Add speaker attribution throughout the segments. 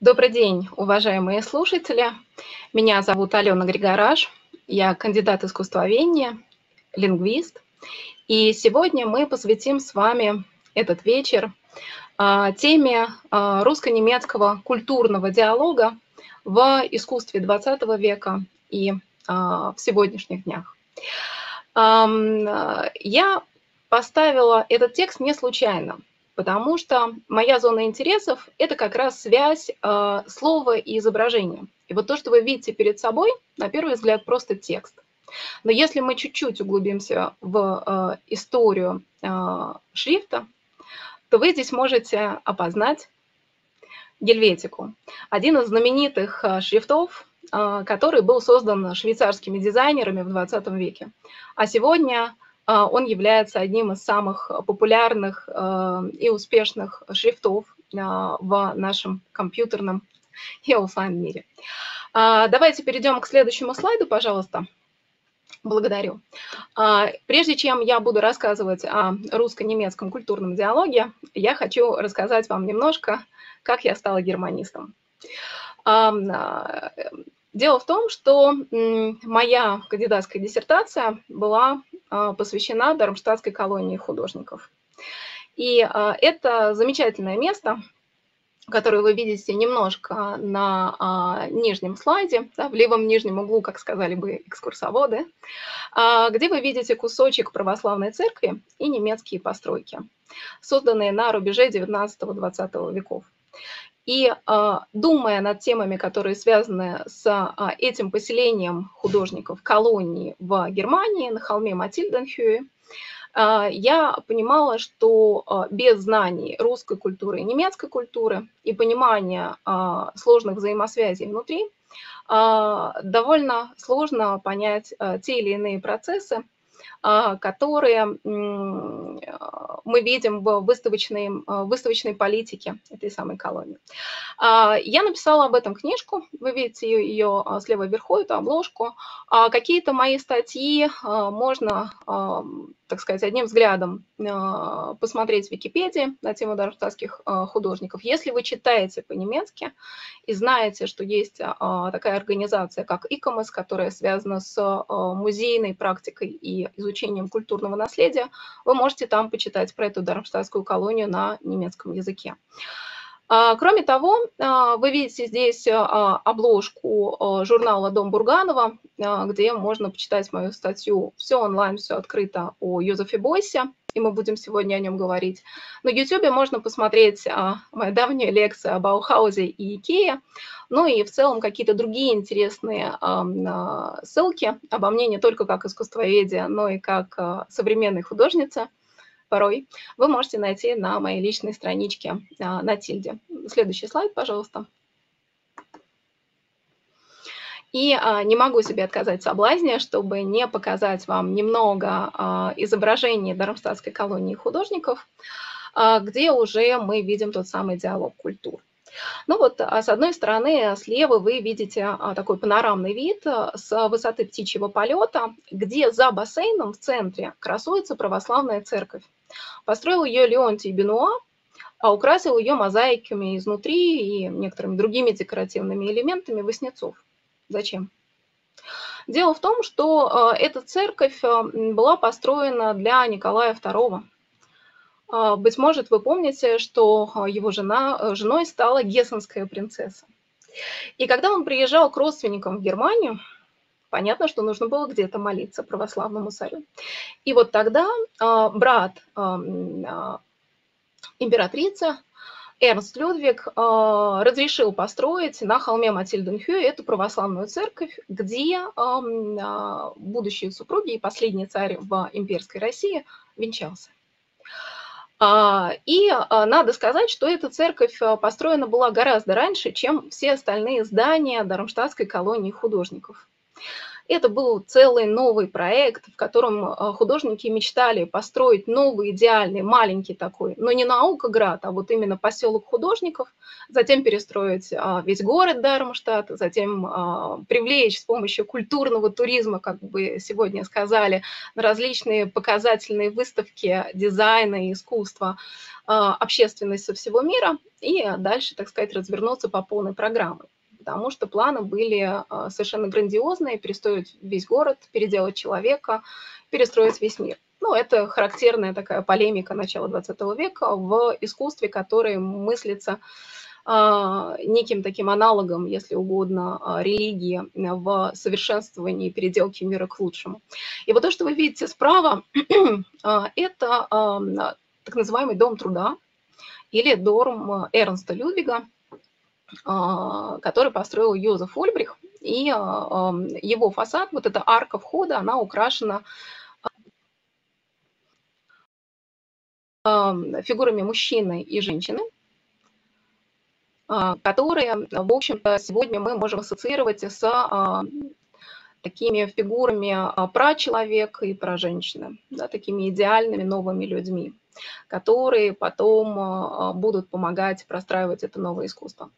Speaker 1: Добрый день, уважаемые слушатели. Меня зовут Алена Григораш. Я кандидат искусствоведения, лингвист. И сегодня мы посвятим с вами этот вечер а, теме а, русско-немецкого культурного диалога в искусстве XX века и а, в сегодняшних днях. Я поставила этот текст не случайно, потому что моя зона интересов – это как раз связь слова и изображения. И вот то, что вы видите перед собой, на первый взгляд, просто текст. Но если мы чуть-чуть углубимся в историю шрифта, то вы здесь можете опознать гельветику. Один из знаменитых э, шрифтов, э, который был создан швейцарскими дизайнерами в 20 веке. А сегодня э, он является одним из самых популярных и успешных шрифтов в нашем компьютерном и офлайн мире. Давайте перейдем к следующему слайду, пожалуйста. Благодарю. А, прежде чем я буду рассказывать о русско-немецком культурном диалоге, я хочу рассказать вам немножко, как я стала германистом. А, дело в том, что моя кандидатская диссертация была а, посвящена Дармштадтской колонии художников. И это замечательное место, который вы видите немножко на а, нижнем слайде, да, в левом нижнем углу, как сказали бы экскурсоводы, а, где вы видите кусочек православной церкви и немецкие постройки, созданные на рубеже 19-20 веков. И а, думая над темами, которые связаны с а, этим поселением художников колонии в Германии на холме Матильденхюе, а, я понимала, что без знаний русской культуры и немецкой культуры и понимания сложных взаимосвязей внутри, довольно сложно понять те или иные процессы, которые мы видим в выставочной, а, выставочной политике этой самой колонии. А, я написала об этом книжку, вы видите ее слева вверху, эту обложку. Какие-то мои статьи можно, так сказать, одним взглядом посмотреть в Википедии на тему дармштадтских художников. Если вы читаете по-немецки и знаете, что есть такая организация, как ИКОМОС, которая связана с музейной практикой и изучением изучением культурного наследия, вы можете там почитать про эту дармштадтскую колонию на немецком языке. А, кроме того, а, вы видите здесь а, обложку журнала «Дом Бурганова», где можно почитать мою статью «Все онлайн, все открыто» о Юзефе Бойсе, и мы будем сегодня о нем говорить. На YouTube можно посмотреть мою давнюю лекцию об Баухаузе и Икее, ну и в целом какие-то другие интересные ссылки обо мне не только как искусствоведе, но и как современной художнице порой, вы можете найти на моей личной страничке а, на Тильде. Следующий слайд, пожалуйста. И а, не могу себе отказать соблазне, чтобы не показать вам немного а, изображений Дармстадтской колонии художников, а, где уже мы видим тот самый диалог культур. Ну вот, а с одной стороны, слева вы видите а, такой панорамный вид а, с высоты птичьего полета, где за бассейном в центре красуется православная церковь. Построил ее Леонтий Бенуа, а украсил ее мозаиками изнутри и некоторыми другими декоративными элементами Воснецов. Зачем? Дело в том, что эта церковь была построена для Николая II, а, быть может, вы помните, что его жена, э, женой стала гессенская принцесса. И когда он приезжал к родственникам в Германию, понятно, что нужно было где-то молиться православному царю. И вот тогда брат императрицы Эрнст Людвиг разрешил построить на холме Матильденхю эту православную церковь, где будущие супруги и последний царь в имперской России венчался. А, и а, надо сказать, что эта церковь построена была гораздо раньше, чем все остальные здания Дармштадтской колонии художников. Это был целый новый проект, в котором а, художники мечтали построить новый идеальный маленький такой, но не наукоград, а вот именно поселок художников, затем перестроить а, весь город Дармштадт, затем привлечь с помощью культурного туризма, как бы сегодня сказали, на различные показательные выставки дизайна и искусства общественность со всего мира и дальше, так сказать, развернуться по полной программе потому что планы были а, совершенно грандиозные, перестроить весь город, переделать человека, перестроить весь мир. Ну, это характерная такая полемика начала 20 века в искусстве, которое мыслится а, неким таким аналогом, если угодно, а, религии в совершенствовании переделки мира к лучшему. И вот то, что вы видите справа, это так называемый дом труда или дом Эрнста Людвига, который построил Йозеф Ольбрих. И а, его фасад, вот эта арка входа, она украшена а, фигурами мужчины и женщины, которые, в общем-то, сегодня мы можем ассоциировать с такими фигурами про человека и про женщины, да, такими идеальными новыми людьми, которые потом будут помогать простраивать это новое искусство.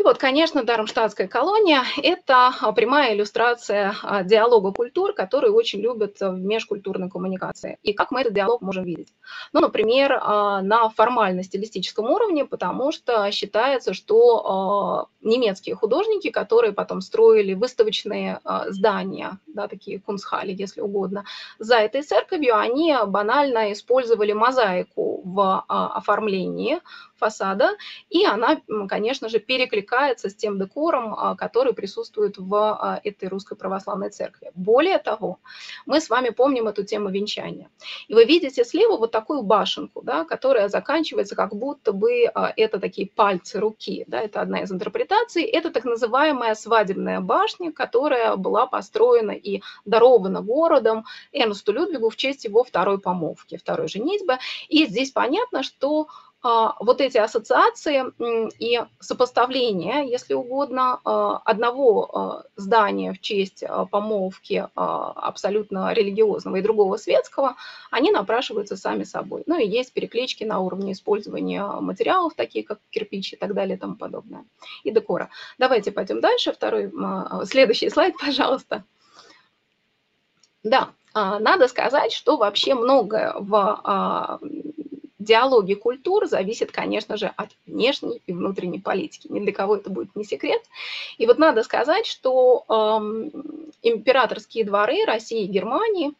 Speaker 1: И вот, конечно, Дармштадтская колония – это а, прямая иллюстрация а, диалога культур, которые очень любят в межкультурной коммуникации. И как мы этот диалог можем видеть? Ну, например, а, на формально-стилистическом уровне, потому что считается, что немецкие художники, которые потом строили выставочные здания, да, такие кунсхали, если угодно, за этой церковью, они банально использовали мозаику в оформлении фасада, и она, конечно же, перекликается с тем декором, а, который присутствует в а, этой русской православной церкви. Более того, мы с вами помним эту тему венчания. И вы видите слева вот такую башенку, да, которая заканчивается как будто бы а, это такие пальцы руки. Да, это одна из интерпретаций. Это так называемая свадебная башня, которая была построена и дарована городом Эрнсту Людвигу в честь его второй помолвки, второй женитьбы. И здесь понятно, что вот эти ассоциации и сопоставление, если угодно, а, одного а, здания в честь помолвки абсолютно религиозного и другого светского, они напрашиваются сами собой. Ну и есть переклички на уровне использования материалов, такие как кирпич и так далее и тому подобное, и декора. Давайте пойдем дальше. Второй, следующий слайд, пожалуйста. Да, надо сказать, что вообще многое в диалоги культур зависит, конечно же, от внешней и внутренней политики. Ни для кого это будет не секрет. И вот надо сказать, что э, императорские дворы России и Германии, э,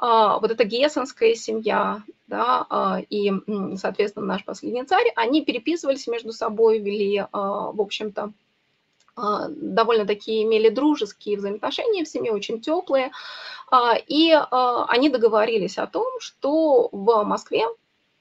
Speaker 1: вот эта гессенская семья, да, э, и, соответственно, наш последний царь, они переписывались между собой, вели, э, в общем-то, довольно такие имели дружеские взаимоотношения в семье, очень теплые. И они договорились о том, что в Москве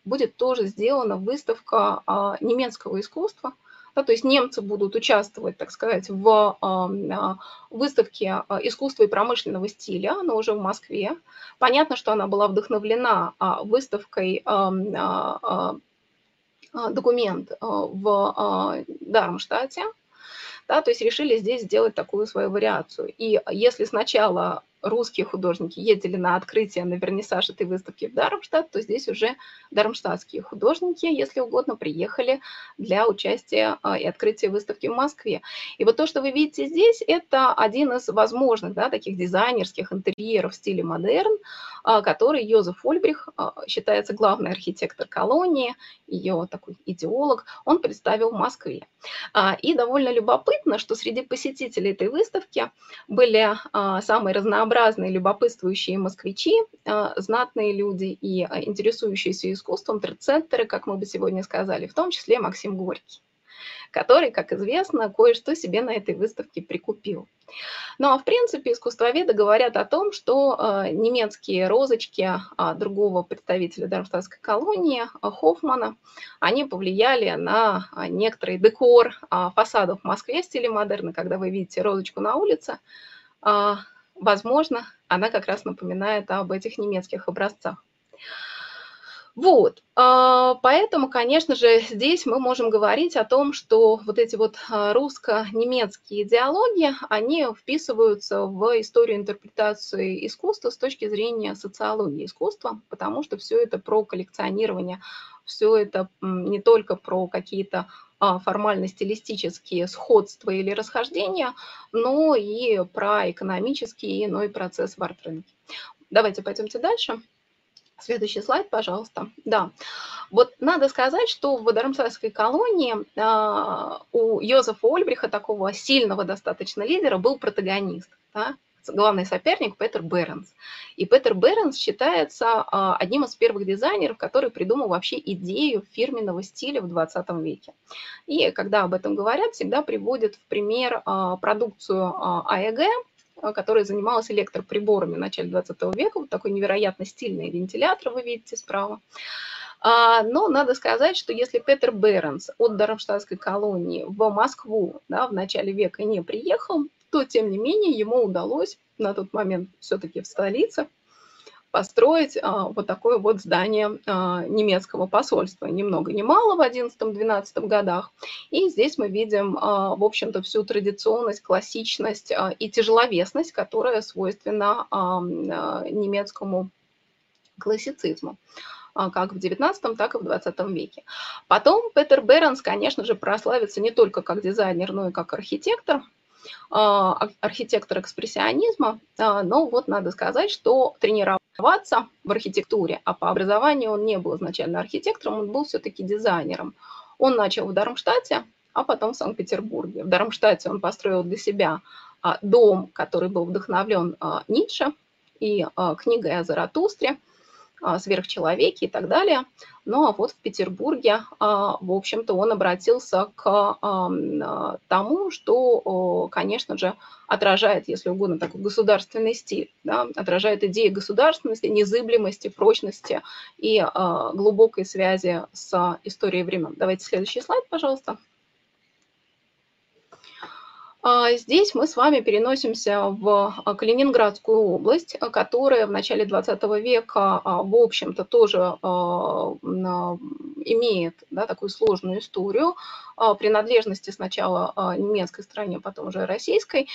Speaker 1: будет тоже сделана выставка а, немецкого искусства. Да, то есть немцы будут участвовать, так сказать, в а, выставке а, искусства и промышленного стиля, она уже в Москве. Понятно, что она была вдохновлена выставкой документ в Дармштадте, да, то есть решили здесь сделать такую свою вариацию. И если сначала русские художники ездили на открытие, на вернисаж этой выставки в Дармштадт, то здесь уже дармштадтские художники, если угодно, приехали для участия а, и открытия выставки в Москве. И вот то, что вы видите здесь, это один из возможных да, таких дизайнерских интерьеров в стиле модерн, а, который Йозеф Ольбрих, а, считается главный архитектор колонии, ее такой идеолог, он представил в Москве. И довольно любопытно, что среди посетителей этой выставки были самые разнообразные разнообразные любопытствующие москвичи, а, знатные люди и а, интересующиеся искусством, трендсеттеры, как мы бы сегодня сказали, в том числе Максим Горький который, как известно, кое-что себе на этой выставке прикупил. Ну а в принципе искусствоведы говорят о том, что э, немецкие розочки э, другого представителя Дармштадтской колонии, э, Хоффмана, они повлияли на э, некоторый декор э, фасадов в Москве в стиле модерна. Когда вы видите розочку на улице, э, возможно, она как раз напоминает об этих немецких образцах. Вот, а, поэтому, конечно же, здесь мы можем говорить о том, что вот эти вот а, русско-немецкие идеологии, они вписываются в историю интерпретации искусства с точки зрения социологии искусства, потому что все это про коллекционирование, все это не только про какие-то формально-стилистические сходства или расхождения, но и про экономический иной процесс в арт-рынке. Давайте пойдемте дальше. Следующий слайд, пожалуйста. Да, вот надо сказать, что в Дармштадтской колонии а, у Йозефа Ольбриха, такого сильного достаточно лидера, был протагонист, да? Главный соперник Петер Бернс. И Петер Бернс считается а, одним из первых дизайнеров, который придумал вообще идею фирменного стиля в 20 веке. И когда об этом говорят, всегда приводят в пример а, продукцию АЭГ, а, которая занималась электроприборами в начале 20 века. Вот такой невероятно стильный вентилятор вы видите справа. Но надо сказать, что если Петер Бернс от Дармштадтской колонии в Москву да, в начале века не приехал, то, тем не менее, ему удалось на тот момент все-таки в столице построить а, вот такое вот здание а, немецкого посольства. Ни много ни мало в 11-12 годах. И здесь мы видим, а, в общем-то, всю традиционность, классичность и тяжеловесность, которая свойственна немецкому классицизму как в XIX, так и в XX веке. Потом Петер Бернс, конечно же, прославится не только как дизайнер, но и как архитектор. А, архитектор экспрессионизма, а, но вот надо сказать, что тренироваться в архитектуре, а по образованию он не был изначально архитектором, он был все-таки дизайнером. Он начал в Дармштадте, а потом в Санкт-Петербурге. В Дармштадте он построил для себя а, дом, который был вдохновлен Ницше и книгой о Заратустре – а, сверхчеловеки и так далее. Ну а вот в Петербурге, а, в общем-то, он обратился к а, тому, что, конечно же, отражает, если угодно, такой государственный стиль, да, отражает идеи государственности, незыблемости, прочности и глубокой связи с историей времен. Давайте следующий слайд, пожалуйста. А, здесь мы с вами переносимся в а, Калининградскую область, а, которая в начале 20 века, в общем-то, тоже имеет да, такую сложную историю принадлежности сначала немецкой стране, потом уже российской.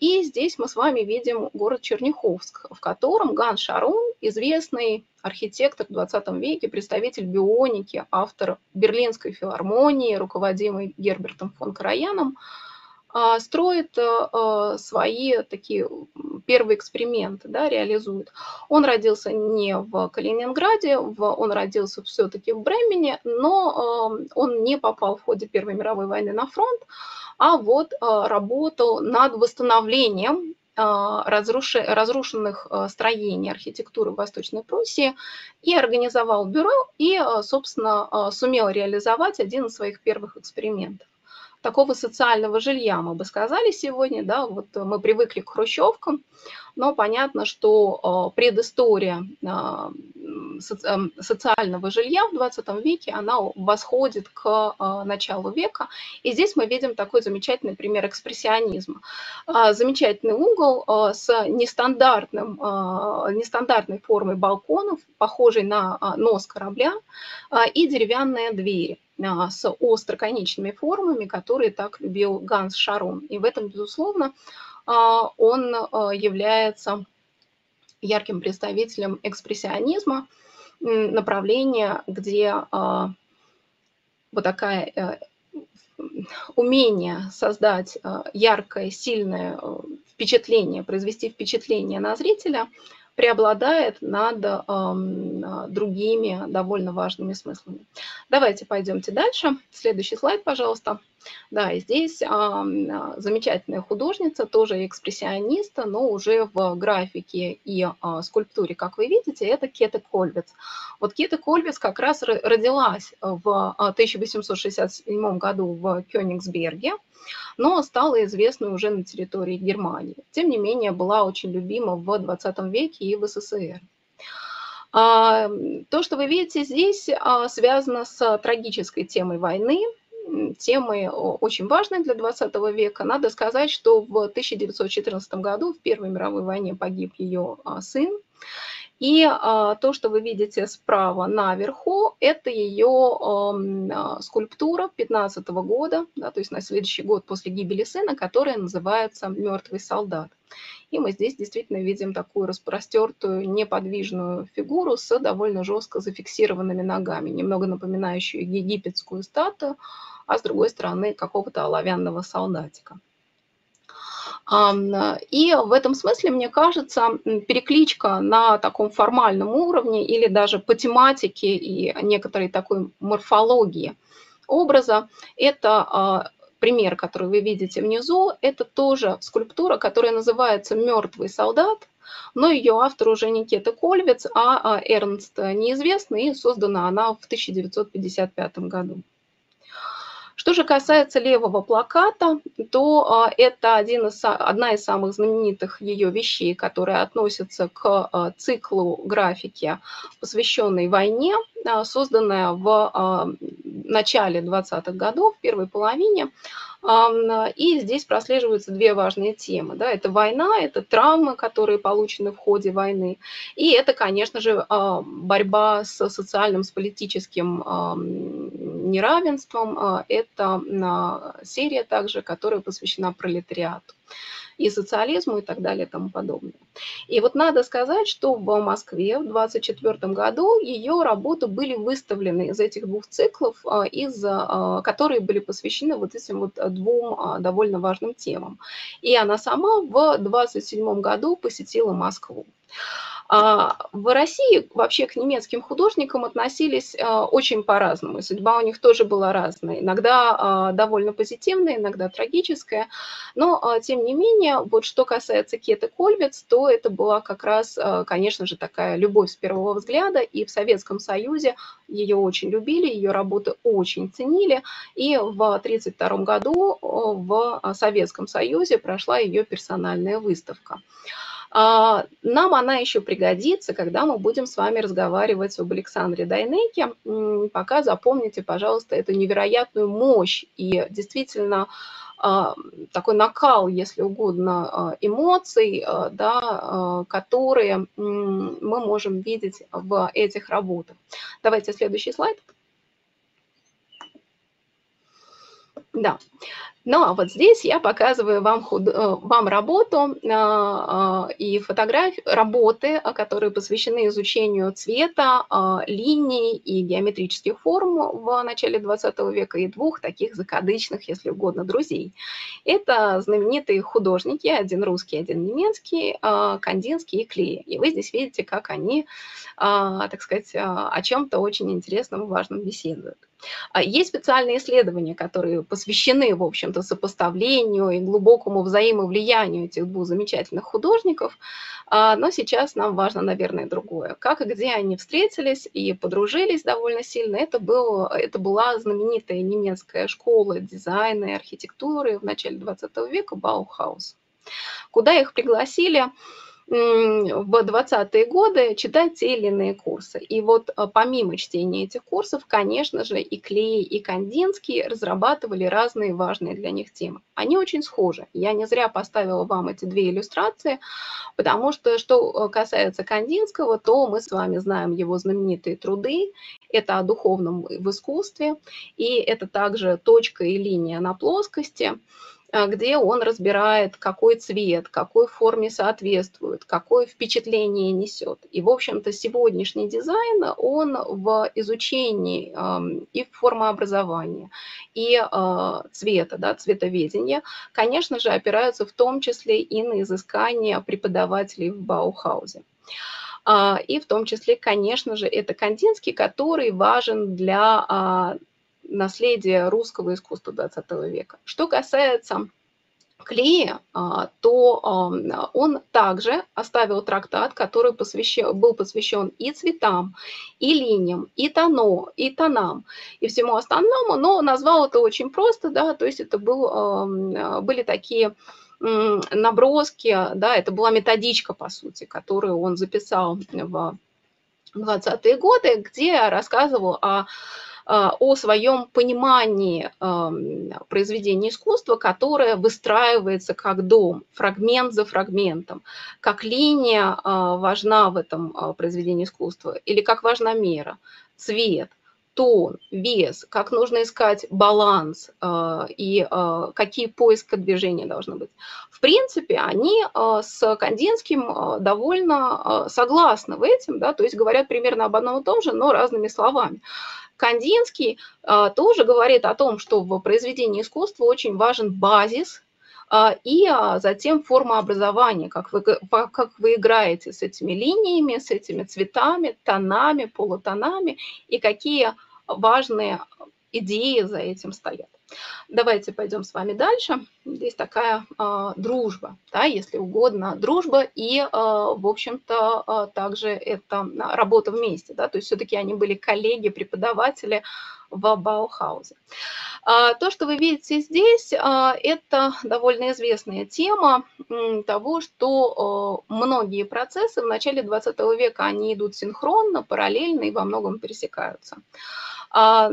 Speaker 1: И здесь мы с вами видим город Черняховск, в котором Ган Шарун, известный архитектор в 20 веке, представитель бионики, автор Берлинской филармонии, руководимый Гербертом фон Караяном, а, строит э, э, свои такие первые эксперименты, да, реализует. Он родился не в Калининграде, он родился все-таки в Бремене, но э, он не попал в ходе Первой мировой войны на фронт, а вот работал над восстановлением разрушенных строений архитектуры в Восточной Пруссии и организовал бюро и, собственно, сумел реализовать один из своих первых экспериментов такого социального жилья, мы бы сказали сегодня, да, вот мы привыкли к хрущевкам, но понятно, что а, предыстория а, эм, социального жилья в 20 веке, она восходит к а, началу века, и здесь мы видим такой замечательный пример экспрессионизма. Замечательный угол с нестандартным, нестандартной формой балконов, похожий на нос корабля, и деревянные двери с остроконечными формами, которые так любил Ганс Шарон. И в этом, безусловно, а, он а, является ярким представителем экспрессионизма, направления, где а, вот такая э, умение создать яркое, сильное э, впечатление, произвести впечатление на зрителя – преобладает над другими довольно важными смыслами. Давайте пойдемте дальше. Следующий слайд, пожалуйста. Да, и здесь э, замечательная художница, тоже экспрессиониста, но уже в графике и э, скульптуре, как вы видите, это Кета Кольвиц. Вот Кета Кольвиц как раз родилась в 1867 году в Кёнигсберге, но стала известной уже на территории Германии. Тем не менее, была очень любима в 20 веке и в СССР. А, то, что вы видите здесь, а, связано с трагической темой войны, темой очень важной для 20 века. Надо сказать, что в 1914 году в Первой мировой войне погиб ее а, сын, И а, то, что вы видите справа наверху, это ее а, скульптура 15 года, да, то есть на следующий год после гибели сына, которая называется «Мертвый солдат». И мы здесь действительно видим такую распростертую неподвижную фигуру с довольно жестко зафиксированными ногами, немного напоминающую египетскую статую, а с другой стороны какого-то оловянного солдатика. И в этом смысле, мне кажется, перекличка на таком формальном уровне или даже по тематике и некоторой такой морфологии образа – это а, пример, который вы видите внизу, это тоже скульптура, которая называется «Мертвый солдат», но ее автор уже не Кета Кольвиц, а, а Эрнст неизвестный, и создана она в 1955 году. Что же касается левого плаката, то а, это один из, одна из самых знаменитых ее вещей, которая относится к а, циклу графики, посвященной войне, а, созданная в начале 20-х годов, в первой половине. И здесь прослеживаются две важные темы. Да? Это война, это травмы, которые получены в ходе войны. И это, конечно же, борьба с социальным, с политическим неравенством. Это серия также, которая посвящена пролетариату и социализму и так далее и тому подобное. И вот надо сказать, что в Москве в 24 году ее работы были выставлены из этих двух циклов, а, из, а, которые были посвящены вот этим вот двум а, довольно важным темам. И она сама в 27 году посетила Москву. А, в России вообще к немецким художникам относились а, очень по-разному. Судьба у них тоже была разная. Иногда а, довольно позитивная, иногда трагическая. Но, тем не менее, вот что касается Кеты Кольвиц, то это была как раз, конечно же, такая любовь с первого взгляда. И в Советском Союзе ее очень любили, ее работы очень ценили. И в 1932 году в Советском Союзе прошла ее персональная выставка. А, нам она еще пригодится, когда мы будем с вами разговаривать об Александре Дайнеке. Пока запомните, пожалуйста, эту невероятную мощь и действительно а, такой накал, если угодно, а, эмоций, да, которые мы можем видеть в этих работах. Давайте следующий слайд. Да. Ну, а вот здесь я показываю вам, худ... Э, вам работу а, а, и фотографии, работы, которые посвящены изучению цвета, а, линий и геометрических форм в начале 20 века и двух таких закадычных, если угодно, друзей. Это знаменитые художники, один русский, один немецкий, Кандинский и Клее. И вы здесь видите, как они, так сказать, о чем-то очень интересном и важном беседуют. Есть специальные исследования, которые посвящены, в общем-то, сопоставлению и глубокому взаимовлиянию этих двух замечательных художников, а, но сейчас нам важно, наверное, другое. Как и где они встретились и подружились довольно сильно, это, был, это была знаменитая немецкая школа дизайна и архитектуры в начале 20 века Баухаус, куда их пригласили в 20-е годы читать те или иные курсы. И вот а, помимо чтения этих курсов, конечно же, и Клей, и Кандинский разрабатывали разные важные для них темы. Они очень схожи. Я не зря поставила вам эти две иллюстрации, потому что, что а, касается Кандинского, то мы с вами знаем его знаменитые труды. Это о духовном в искусстве, и это также точка и линия на плоскости – где он разбирает, какой цвет, какой форме соответствует, какое впечатление несет. И, в общем-то, сегодняшний дизайн, он в изучении и формообразования, и а, цвета, да, цветоведения, конечно же, опираются в том числе и на изыскание преподавателей в Баухаузе. А, и в том числе, конечно же, это Кандинский, который важен для наследие русского искусства XX века. Что касается Клея, а, то он также оставил трактат, который посвящен, был посвящен и цветам, и линиям, и тоно, и тонам, и всему остальному, но назвал это очень просто, да, то есть это был, были такие наброски, да, это была методичка, по сути, которую он записал в 20-е годы, где рассказывал о о своем понимании произведения искусства, которое выстраивается как дом, фрагмент за фрагментом, как линия важна в этом произведении искусства или как важна мера, цвет, тон, вес, как нужно искать баланс и какие поиска движения должны быть. В принципе, они с Кандинским довольно согласны в этом, да, то есть говорят примерно об одном и том же, но разными словами. Кандинский тоже говорит о том, что в произведении искусства очень важен базис, и затем форма образования, как вы, как вы играете с этими линиями, с этими цветами, тонами, полутонами, и какие важные идеи за этим стоят. Давайте пойдем с вами дальше. Здесь такая э, дружба, да, если угодно, дружба и, э, в общем-то, э, также это работа вместе, да, то есть все-таки они были коллеги, преподаватели в Баухаузе. То, что вы видите здесь, это довольно известная тема того, что многие процессы в начале 20 века, они идут синхронно, параллельно и во многом пересекаются. А,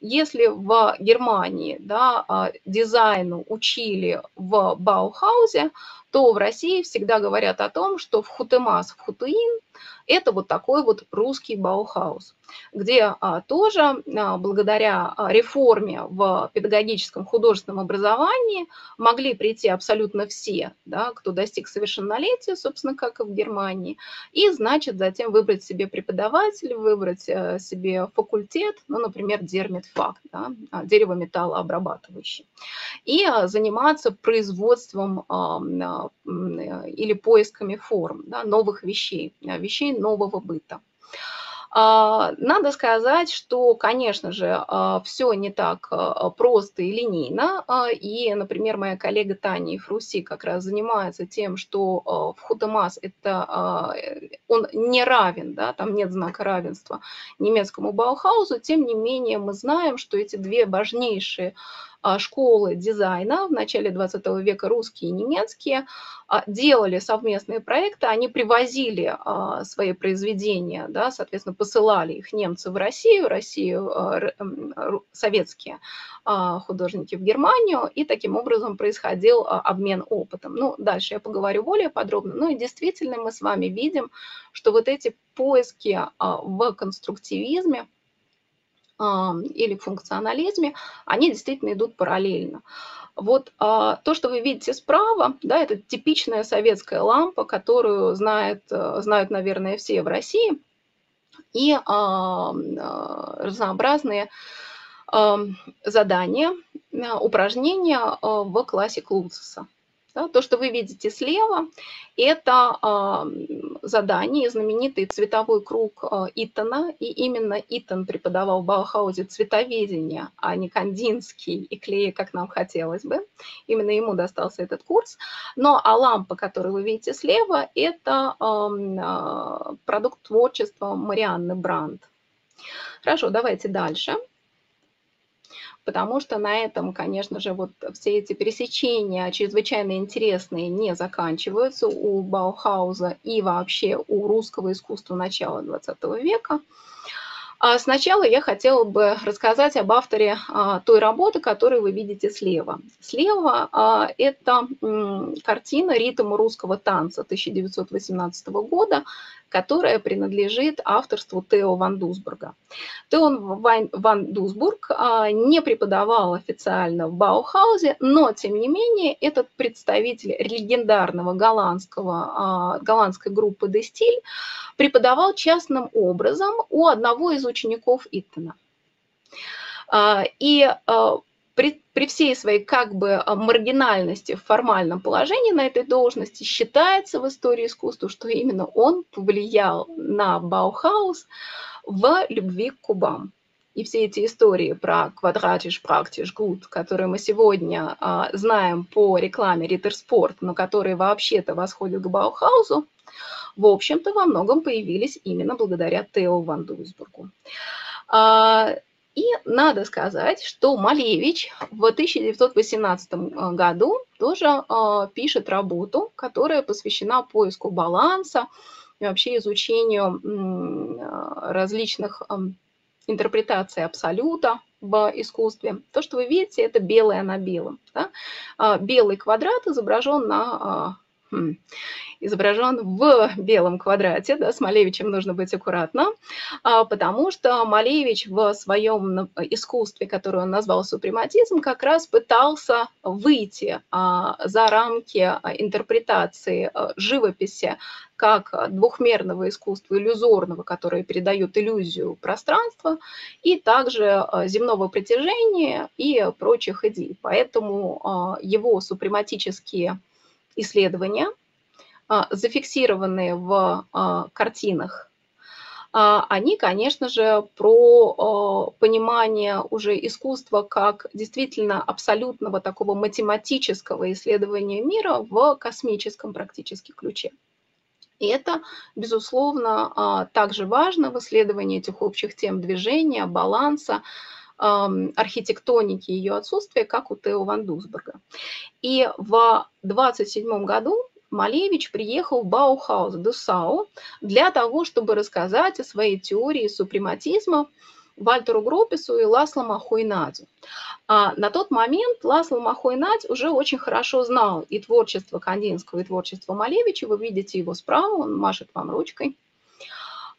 Speaker 1: если в Германии да, а, дизайну учили в Баухаузе, то в России всегда говорят о том, что в Хутемас, в Хутуин это вот такой вот русский Баухаус, где а, тоже а, благодаря а, реформе в педагогическом художественном образовании могли прийти абсолютно все, да, кто достиг совершеннолетия, собственно, как и в Германии, и, значит, затем выбрать себе преподавателя, выбрать а, себе факультет, ну, например, дерметфак, да, а, дерево-металлообрабатывающий, и заниматься производством а, или поисками форм, да, новых вещей, вещей нового быта. А, надо сказать, что, конечно же, а, все не так а, просто и линейно. И, например, моя коллега Таня Фруси как раз занимается тем, что в Хутемас это он не равен, да, там нет знака равенства немецкому Баухаузу. Тем не менее, мы знаем, что эти две важнейшие школы дизайна в начале 20 века, русские и немецкие, а, делали совместные проекты, они привозили а, свои произведения, да, соответственно, посылали их немцы в Россию, Россию советские художники в Германию, и таким образом происходил обмен опытом. Ну, дальше я поговорю более подробно. Ну и действительно мы с вами видим, что вот эти поиски в конструктивизме, или функционализме, они действительно идут параллельно. Вот а, то, что вы видите справа, да, это типичная советская лампа, которую знает, э, знают, наверное, все в России, и а, а, разнообразные задания, упражнения в классе Клуцеса. Да, то, что вы видите слева, это э, задание, знаменитый цветовой круг э, Итана, и именно Итан преподавал в Баухаузе цветоведение, а не Кандинский и клей, как нам хотелось бы. Именно ему достался этот курс. Но а лампа, которую вы видите слева, это э, э, продукт творчества Марианны Бранд. Хорошо, давайте дальше. Дальше потому что на этом, конечно же, вот все эти пересечения чрезвычайно интересные не заканчиваются у Баухауза и вообще у русского искусства начала XX века. А сначала я хотела бы рассказать об авторе а, той работы, которую вы видите слева. Слева а, это картина «Ритм русского танца» 1918 года, которая принадлежит авторству Тео Ван Дусбурга. Тео Ван Дусбург а, не преподавал официально в Баухаузе, но, тем не менее, этот представитель легендарного голландского, а, голландской группы «Де Стиль» преподавал частным образом у одного из учеников Иттена. А, и при, при всей своей как бы а, маргинальности в формальном положении на этой должности считается в истории искусства, что именно он повлиял на Баухаус в любви к кубам. И все эти истории про quadratisch, praktisch, gut, которые мы сегодня а, знаем по рекламе Ritter Sport, но которые вообще-то восходят к Баухаусу, в общем-то, во многом появились именно благодаря Тео Ван Дусбургу. А, и надо сказать, что Малевич в 1918 э, году тоже э, пишет работу, которая посвящена поиску баланса и вообще изучению э, различных интерпретации абсолюта в искусстве. То, что вы видите, это белое на белом. Да? А, белый квадрат изображен на хм, изображен в белом квадрате, да, с Малевичем нужно быть аккуратно, а, потому что Малевич в своем искусстве, которое он назвал супрематизм, как раз пытался выйти а, за рамки а, интерпретации живописи как двухмерного искусства, иллюзорного, которое передает иллюзию пространства, и также земного притяжения и прочих идей. Поэтому его супрематические исследования – а, зафиксированные в а, картинах, а, они, конечно же, про понимание уже искусства как действительно абсолютного такого математического исследования мира в космическом практически ключе. И это, безусловно, также важно в исследовании этих общих тем движения, баланса, архитектоники ее отсутствия, как у Тео Ван Дусберга. И в 27 году Малевич приехал в Баухаус, Дусау, для того, чтобы рассказать о своей теории супрематизма Вальтеру Гропису и Ласло Махойнадзе. А на тот момент Ласло Махойнадзе уже очень хорошо знал и творчество Кандинского, и творчество Малевича. Вы видите его справа, он машет вам ручкой.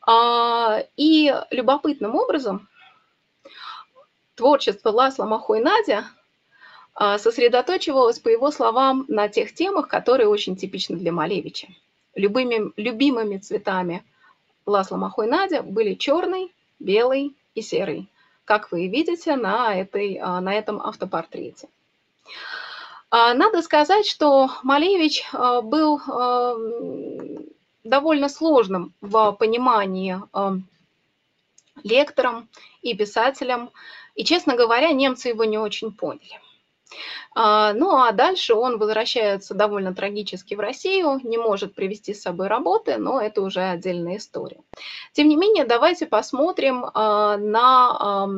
Speaker 1: А, и любопытным образом творчество Ласла Махойнадзе а, сосредоточивалась, по его словам, на тех темах, которые очень типичны для Малевича. Любыми, любимыми цветами Ласла Надя были черный, белый и серый, как вы видите на, этой, а, на этом автопортрете. А, надо сказать, что Малевич был довольно сложным в понимании лектором и писателем, и, честно говоря, немцы его не очень поняли. А, ну а дальше он возвращается довольно трагически в Россию, не может привести с собой работы, но это уже отдельная история. Тем не менее, давайте посмотрим а, на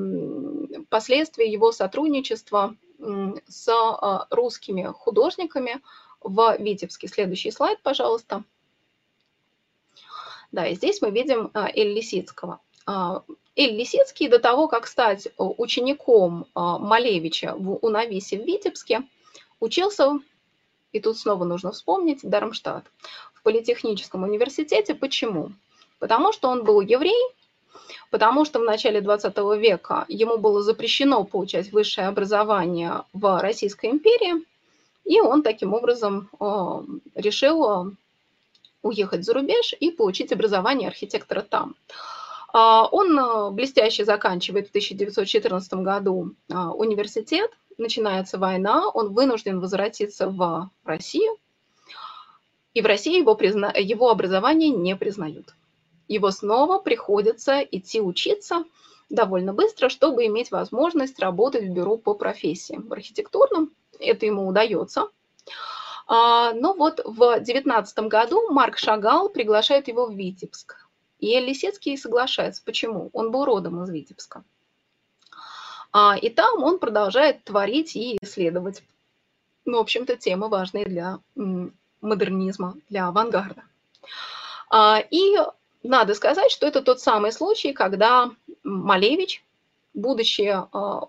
Speaker 1: последствия его сотрудничества с а, русскими художниками в Витебске. Следующий слайд, пожалуйста. Да, и здесь мы видим Эль Лисицкого. Эль Лисицкий до того, как стать э, учеником а, Малевича в Унависе в Витебске, учился, и тут снова нужно вспомнить, Дармштадт, в политехническом университете. Почему? Потому что он был еврей, потому что в начале 20 века ему было запрещено получать высшее образование в Российской империи, и он таким образом э, решил э, уехать за рубеж и получить образование архитектора там. А, он э, блестяще заканчивает в 1914 году а, университет, начинается война, он вынужден возвратиться в Россию, и в России его, призна... его образование не признают. Его снова приходится идти учиться довольно быстро, чтобы иметь возможность работать в бюро по профессии. В архитектурном это ему удается. А, но вот в 19 году Марк Шагал приглашает его в Витебск и Лисецкий соглашается. Почему? Он был родом из Витебска. А, и там он продолжает творить и исследовать. Ну, в общем-то, темы важные для модернизма, для авангарда. А, и надо сказать, что это тот самый случай, когда Малевич, будучи а,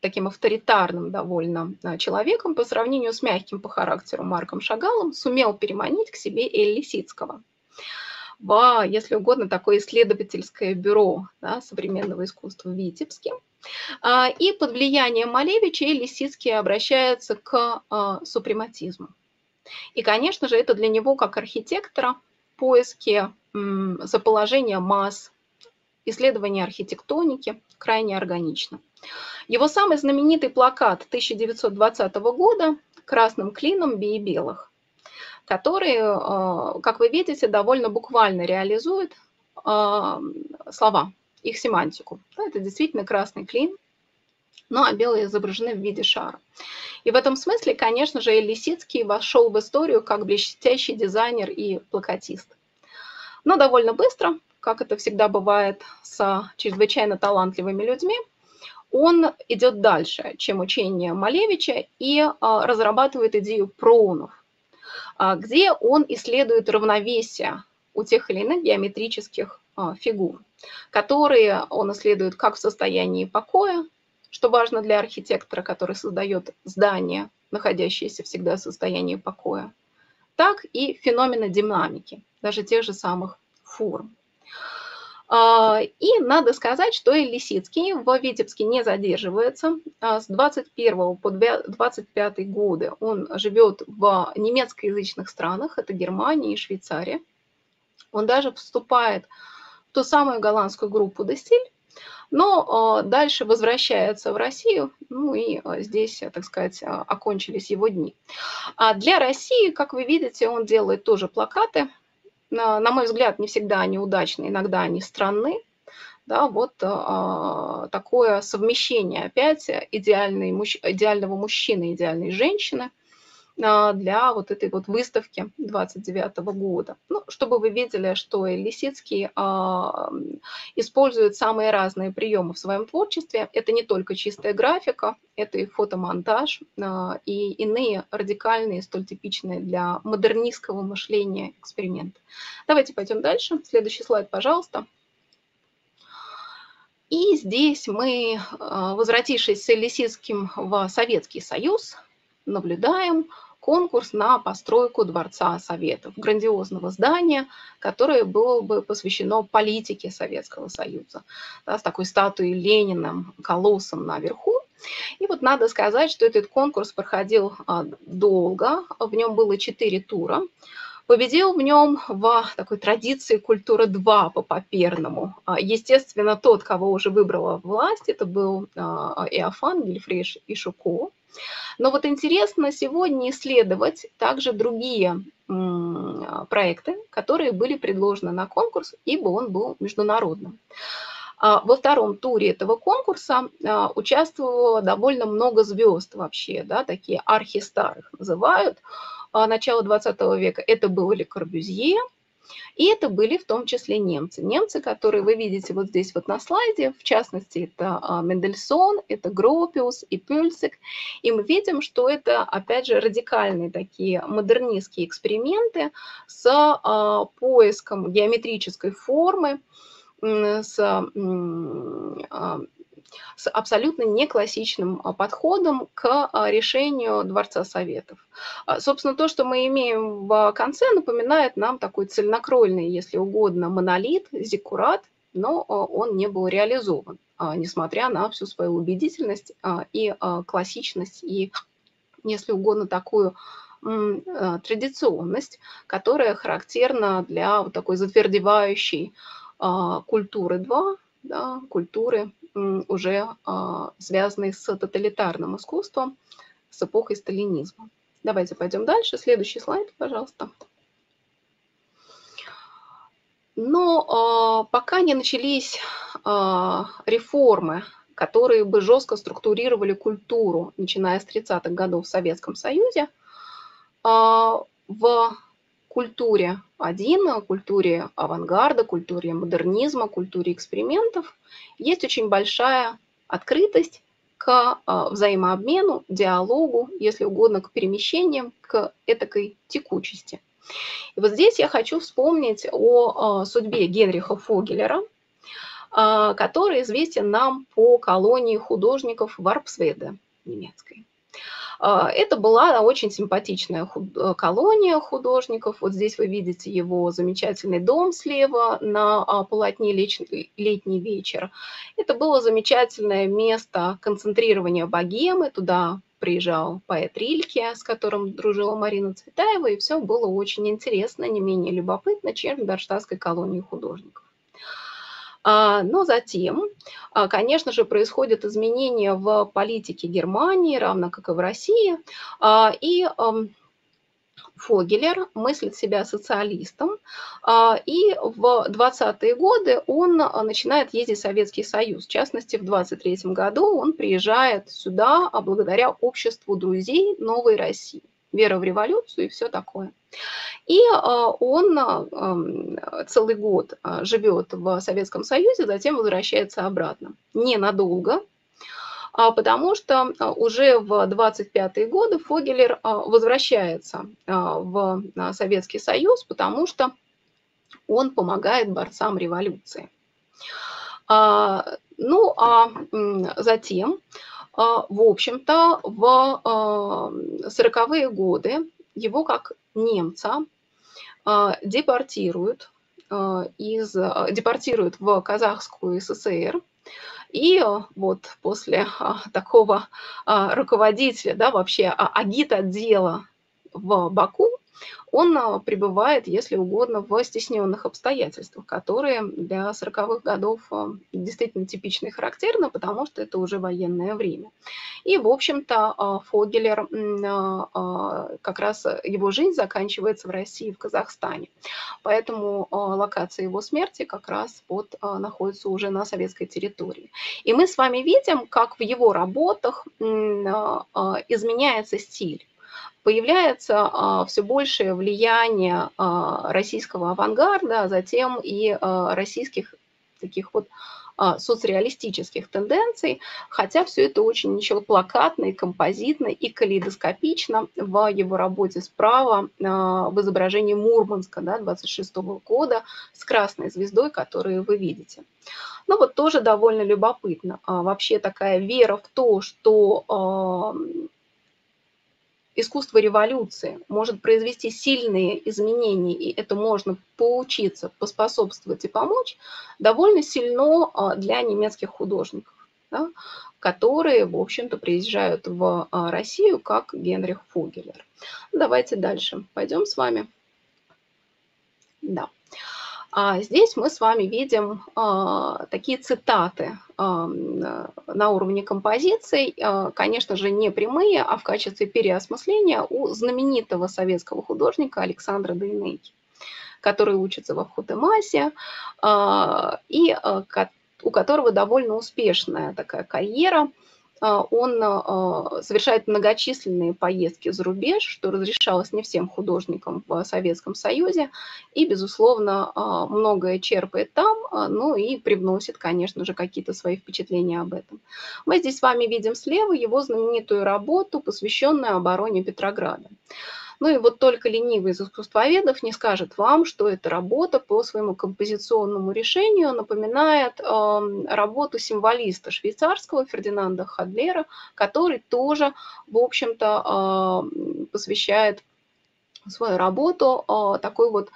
Speaker 1: таким авторитарным довольно а, человеком по сравнению с мягким по характеру Марком Шагалом, сумел переманить к себе Эль Лисицкого в, если угодно, такое исследовательское бюро да, современного искусства в Витебске. А, и под влиянием Малевича Лисицкий обращается к а, супрематизму. И, конечно же, это для него, как архитектора, поиски заположения масс, исследование архитектоники крайне органично. Его самый знаменитый плакат 1920 года «Красным клином бей белых» который, э, как вы видите, довольно буквально реализует э, слова, их семантику. Это действительно красный клин, но а белые изображены в виде шара. И в этом смысле, конечно же, Лисицкий вошел в историю как блестящий дизайнер и плакатист. Но довольно быстро, как это всегда бывает с чрезвычайно талантливыми людьми, он идет дальше, чем учение Малевича, и э, разрабатывает идею проунов. А, где он исследует равновесие у тех или иных геометрических фигур, которые он исследует как в состоянии покоя, что важно для архитектора, который создает здание, находящееся всегда в состоянии покоя, так и феномены динамики, даже тех же самых форм. А, и надо сказать, что и Лисицкий в Витебске не задерживается. А, с 21 по 25 годы он живет в немецкоязычных странах, это Германия и Швейцария. Он даже вступает в ту самую голландскую группу «Дестиль», но а, дальше возвращается в Россию, ну и здесь, так сказать, окончились его дни. А для России, как вы видите, он делает тоже плакаты – на мой взгляд, не всегда они удачны, иногда они странны. Да, вот а, такое совмещение опять идеальной, идеального мужчины, идеальной женщины – для вот этой вот выставки 29 года. Ну, чтобы вы видели, что Лисицкий а, использует самые разные приемы в своем творчестве. Это не только чистая графика, это и фотомонтаж, а, и иные радикальные, столь типичные для модернистского мышления эксперименты. Давайте пойдем дальше. Следующий слайд, пожалуйста. И здесь мы, возвратившись с Лисицким в Советский Союз, наблюдаем конкурс на постройку Дворца Советов, грандиозного здания, которое было бы посвящено политике Советского Союза, да, с такой статуей Ленина, колоссом наверху. И вот надо сказать, что этот конкурс проходил а, долго, в нем было четыре тура. Победил в нем в такой традиции культуры 2 по Паперному. А, естественно, тот, кого уже выбрала власть, это был а, Иофан, Гельфриш и Шуко. Но вот интересно сегодня исследовать также другие проекты, которые были предложены на конкурс, ибо он был международным. А, во втором туре этого конкурса а, участвовало довольно много звезд вообще, да, такие архистарых называют, а, начала 20 века. Это был Ле Корбюзье, и это были в том числе немцы. Немцы, которые вы видите вот здесь вот на слайде, в частности, это а, Мендельсон, это Гропиус и Пюльцик. И мы видим, что это, опять же, радикальные такие модернистские эксперименты с а, поиском геометрической формы, с а, с абсолютно неклассичным а, подходом к а, решению Дворца Советов. А, собственно, то, что мы имеем в конце, напоминает нам такой цельнокрольный, если угодно, монолит, зиккурат, но он не был реализован, несмотря на всю свою убедительность и классичность, и, если угодно, такую традиционность, которая характерна для вот такой затвердевающей культуры 2, да, культуры уже а, связанные с тоталитарным искусством, с эпохой сталинизма. Давайте пойдем дальше. Следующий слайд, пожалуйста. Но а, пока не начались а, реформы, которые бы жестко структурировали культуру, начиная с 30-х годов в Советском Союзе, в культуре один, культуре авангарда, культуре модернизма, культуре экспериментов есть очень большая открытость к а, взаимообмену, диалогу, если угодно, к перемещениям, к этакой текучести. И вот здесь я хочу вспомнить о а, судьбе Генриха Фогелера, а, который известен нам по колонии художников Варпсведа немецкой. А, это была очень симпатичная э, колония художников. Вот здесь вы видите его замечательный дом слева на а, полотне «Летний вечер». Это было замечательное место концентрирования богемы. Туда приезжал поэт Рильке, с которым дружила Марина Цветаева, и все было очень интересно, не менее любопытно, чем в Берштадтской колонии художников. А, но затем, а, конечно же, происходят изменения в политике Германии, равно как и в России. А, и Фогелер мыслит себя социалистом, и в 20-е годы он начинает ездить в Советский Союз. В частности, в 23 году он приезжает сюда благодаря обществу друзей Новой России вера в революцию и все такое. И а, он а, целый год а, живет в Советском Союзе, затем возвращается обратно. Ненадолго, потому что уже в 25-е годы Фогелер возвращается в Советский Союз, потому что он помогает борцам революции. Ну, а затем, в общем-то, в 40-е годы его как немца депортируют, из, депортируют в Казахскую ССР, и вот после такого руководителя, да, вообще агит-отдела в Баку, он а, пребывает, если угодно, в стесненных обстоятельствах, которые для 40-х годов а, действительно типичны и характерны, потому что это уже военное время. И, в общем-то, а, Фогелер, как раз его жизнь заканчивается в России, в Казахстане. Поэтому локация его смерти как раз вот находится уже на советской территории. И мы с вами видим, как в его работах изменяется стиль появляется а, все большее влияние а, российского авангарда, а затем и а, российских таких вот соцреалистических тенденций, хотя все это очень еще плакатно и композитно и калейдоскопично в его работе справа в изображении Мурманска да, 26 года с красной звездой, которую вы видите. Ну вот тоже довольно любопытно. Вообще такая вера в то, что искусство революции может произвести сильные изменения, и это можно поучиться, поспособствовать и помочь, довольно сильно а, для немецких художников, да, которые, в общем-то, приезжают в а, Россию, как Генрих Фугелер. Давайте дальше пойдем с вами. Да. А здесь мы с вами видим а, такие цитаты а, на уровне композиций, конечно же, не прямые, а в качестве переосмысления у знаменитого советского художника Александра Дейнеки, который учится во Вхутемасе и у которого довольно успешная такая карьера – он а, совершает многочисленные поездки за рубеж, что разрешалось не всем художникам в Советском Союзе, и, безусловно, а, многое черпает там, ну и привносит, конечно же, какие-то свои впечатления об этом. Мы здесь с вами видим слева его знаменитую работу, посвященную обороне Петрограда. Ну и вот только ленивый из искусствоведов не скажет вам, что эта работа по своему композиционному решению напоминает э, работу символиста швейцарского Фердинанда Хадлера, который тоже, в общем-то, э, посвящает свою работу э, такой вот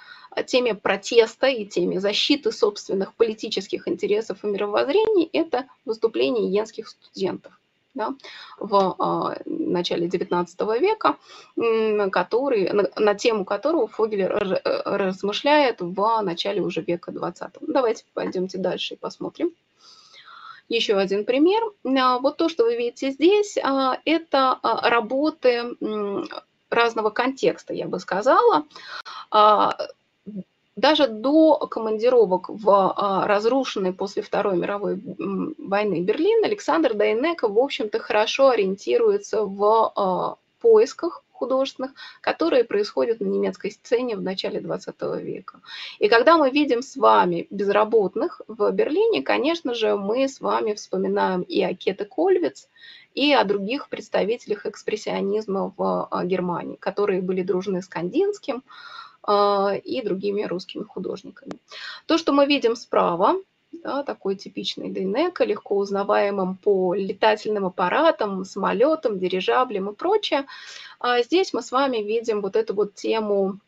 Speaker 1: теме протеста и теме защиты собственных политических интересов и мировоззрений, это выступление йенских студентов да, в а, начале XIX века, который, на, на тему которого Фогель размышляет в начале уже века XX. Давайте пойдемте дальше и посмотрим. Еще один пример. А, вот то, что вы видите здесь, а, это работы разного контекста, я бы сказала даже до командировок в а, разрушенный после Второй мировой войны Берлин Александр Дайнека, в общем-то, хорошо ориентируется в а, поисках художественных, которые происходят на немецкой сцене в начале 20 века. И когда мы видим с вами безработных в Берлине, конечно же, мы с вами вспоминаем и о Кете Кольвиц, и о других представителях экспрессионизма в а, Германии, которые были дружны с Кандинским, и другими русскими художниками. То, что мы видим справа, да, такой типичный Дейнека, легко узнаваемым по летательным аппаратам, самолетам, дирижаблям и прочее. А здесь мы с вами видим вот эту вот тему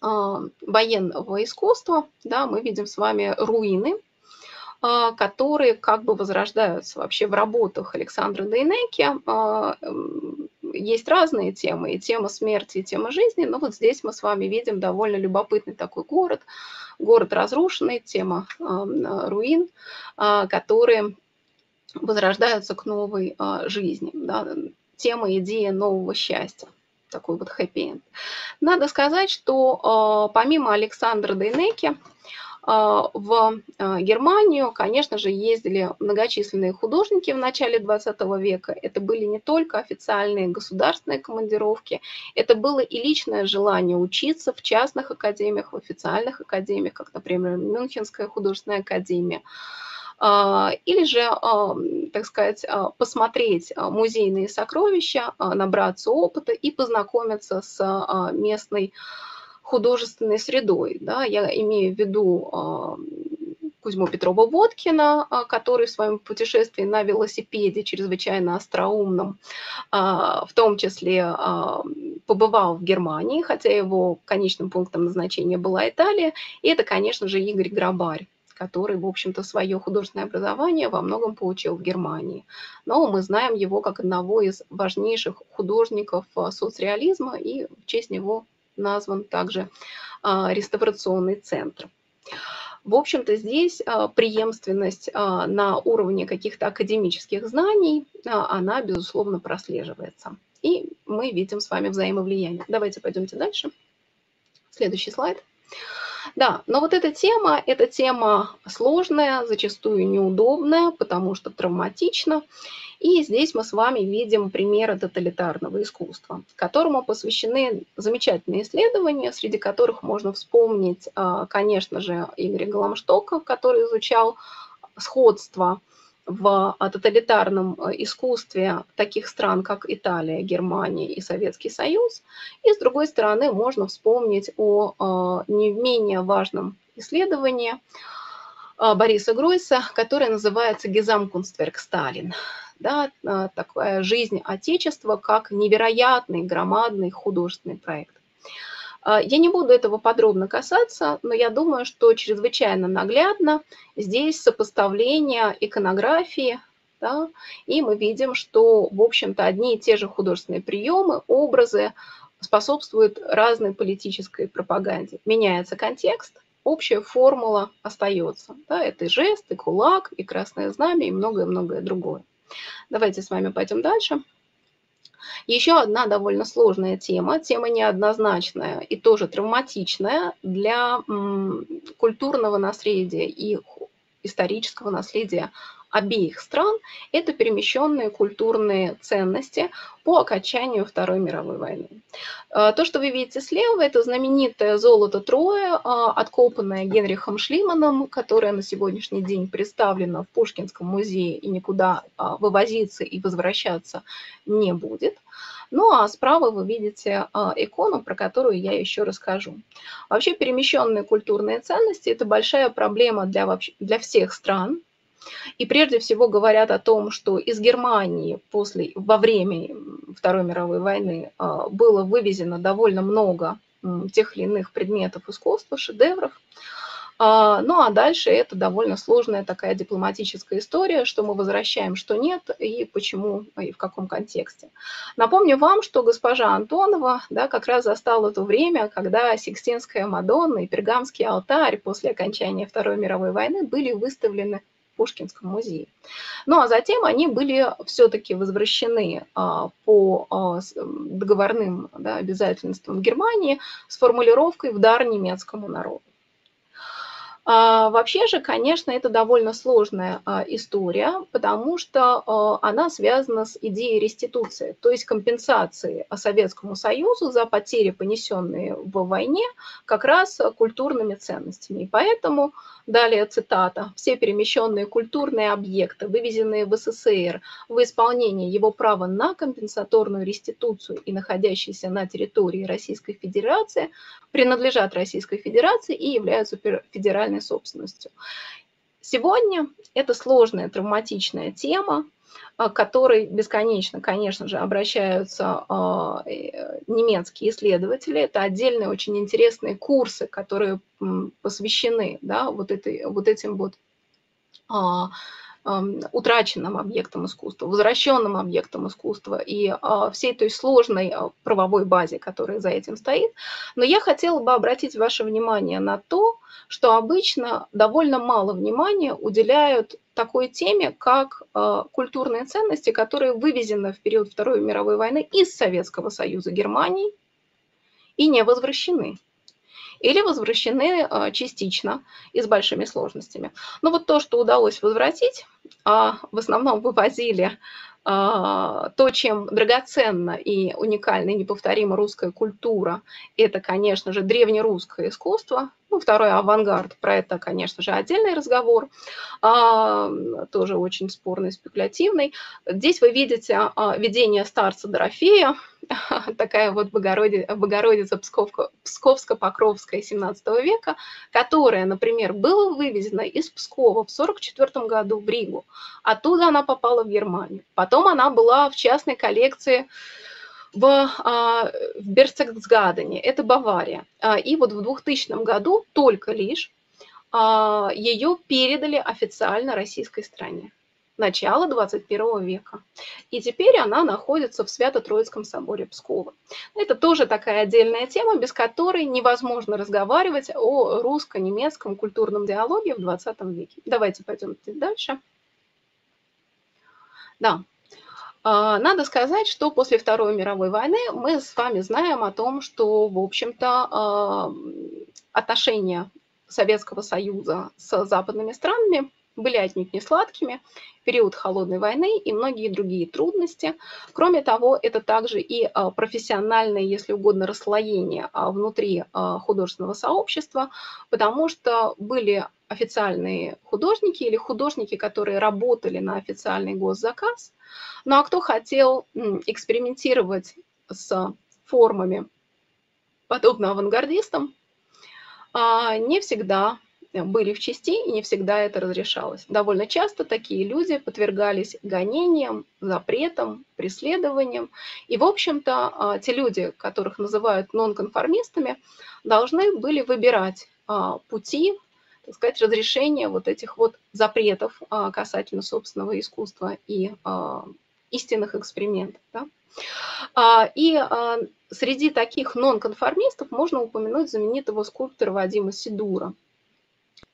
Speaker 1: а, военного искусства. Да, мы видим с вами руины, которые как бы возрождаются вообще в работах Александра Дейнеки есть разные темы, и тема смерти, и тема жизни, но вот здесь мы с вами видим довольно любопытный такой город, город разрушенный, тема э, руин, э, которые возрождаются к новой э, жизни, да, тема, идея нового счастья такой вот хэппи-энд. Надо сказать, что э, помимо Александра Дейнеки, а, в а, Германию, конечно же, ездили многочисленные художники в начале 20 века. Это были не только официальные государственные командировки, это было и личное желание учиться в частных академиях, в официальных академиях, как, например, Мюнхенская художественная академия а, или же, так сказать, посмотреть музейные сокровища, набраться опыта и познакомиться с местной художественной средой. Да? Я имею в виду Кузьму Петрова-Водкина, а, который в своем путешествии на велосипеде, чрезвычайно остроумном, а, в том числе а, побывал в Германии, хотя его конечным пунктом назначения была Италия. И это, конечно же, Игорь Грабарь который, в общем-то, свое художественное образование во многом получил в Германии. Но мы знаем его как одного из важнейших художников соцреализма, и в честь него назван также реставрационный центр. В общем-то, здесь а, преемственность а, на уровне каких-то академических знаний, а, она, безусловно, прослеживается. И мы видим с вами взаимовлияние. Давайте пойдемте дальше. Следующий слайд. Да, но вот эта тема, эта тема сложная, зачастую неудобная, потому что травматична. И здесь мы с вами видим примеры тоталитарного искусства, которому посвящены замечательные исследования, среди которых можно вспомнить, а, конечно же, Игоря Голомштока, который изучал сходство в тоталитарном э, искусстве таких стран, как Италия, Германия и Советский Союз. И, с другой стороны, можно вспомнить о э, не менее важном исследовании э, Бориса Гройса, которое называется «Гезамкунстверк Сталин». Да, такая жизнь Отечества как невероятный, громадный художественный проект. А, я не буду этого подробно касаться, но я думаю, что чрезвычайно наглядно здесь сопоставление иконографии, да, и мы видим, что, в общем-то, одни и те же художественные приемы, образы способствуют разной политической пропаганде. Меняется контекст, общая формула остается. Да, это и жест, и кулак, и красное знамя, и многое-многое другое. Давайте с вами пойдем дальше. Еще одна довольно сложная тема, тема неоднозначная и тоже травматичная для культурного наследия и исторического наследия обеих стран – это перемещенные культурные ценности по окончанию Второй мировой войны. А, то, что вы видите слева, это знаменитое золото Троя, а, откопанное Генрихом Шлиманом, которое на сегодняшний день представлено в Пушкинском музее и никуда а, вывозиться и возвращаться не будет. Ну а справа вы видите икону, про которую я еще расскажу. Вообще перемещенные культурные ценности – это большая проблема для, для всех стран, и прежде всего говорят о том, что из Германии после, во время Второй мировой войны а, было вывезено довольно много тех или иных предметов искусства, шедевров. А, ну а дальше это довольно сложная такая дипломатическая история, что мы возвращаем, что нет, и почему, и в каком контексте. Напомню вам, что госпожа Антонова да, как раз застала то время, когда Сикстинская Мадонна и Пергамский алтарь после окончания Второй мировой войны были выставлены Пушкинском музее. Ну а затем они были все-таки возвращены а, по а, договорным да, обязательствам Германии с формулировкой «в дар немецкому народу». А, вообще же, конечно, это довольно сложная история, потому что она связана с идеей реституции, то есть компенсации Советскому Союзу за потери, понесенные в войне, как раз культурными ценностями. И поэтому, далее цитата, «все перемещенные культурные объекты, вывезенные в СССР в исполнении его права на компенсаторную реституцию и находящиеся на территории Российской Федерации, принадлежат Российской Федерации и являются федеральной собственностью. Сегодня это сложная травматичная тема, к которой бесконечно, конечно же, обращаются а, э, немецкие исследователи. Это отдельные очень интересные курсы, которые посвящены да, вот, этой, вот этим вот а, утраченным объектом искусства, возвращенным объектом искусства и а, всей той сложной а, правовой базе, которая за этим стоит. Но я хотела бы обратить ваше внимание на то, что обычно довольно мало внимания уделяют такой теме, как а, культурные ценности, которые вывезены в период Второй мировой войны из Советского Союза Германии и не возвращены или возвращены а, частично и с большими сложностями. Но вот то, что удалось возвратить, а в основном вывозили а, то, чем драгоценна и уникальна и неповторима русская культура, это, конечно же, древнерусское искусство, Ну, второй авангард, про это, конечно же, отдельный разговор, а, тоже очень спорный, спекулятивный. Здесь вы видите а, видение старца Дорофея, такая вот Богородица, Богородица Псковско-Покровская 17 века, которая, например, была вывезена из Пскова в 1944 году в Ригу. Оттуда она попала в Германию. Потом она была в частной коллекции в, а, в Берцегсгадене, это Бавария. А, и вот в 2000 году только лишь а, ее передали официально российской стране. Начало 21 века. И теперь она находится в Свято-Троицком соборе Пскова. Это тоже такая отдельная тема, без которой невозможно разговаривать о русско-немецком культурном диалоге в 20 веке. Давайте пойдем дальше. Да, надо сказать, что после Второй мировой войны мы с вами знаем о том, что, в общем-то, а, отношения Советского Союза с западными странами были отнюдь не сладкими, период холодной войны и многие другие трудности. Кроме того, это также и а, профессиональное, если угодно, расслоение внутри художественного сообщества, потому что были официальные художники или художники, которые работали на официальный госзаказ, ну а кто хотел экспериментировать с формами, подобно авангардистам, а, не всегда были в части, и не всегда это разрешалось. Довольно часто такие люди подвергались гонениям, запретам, преследованиям. И, в общем-то, а, те люди, которых называют нонконформистами, должны были выбирать а, пути, так сказать, разрешения вот этих вот запретов касательно собственного искусства и истинных экспериментов. Да? А, и а, среди таких нонконформистов можно упомянуть знаменитого скульптора Вадима Сидура.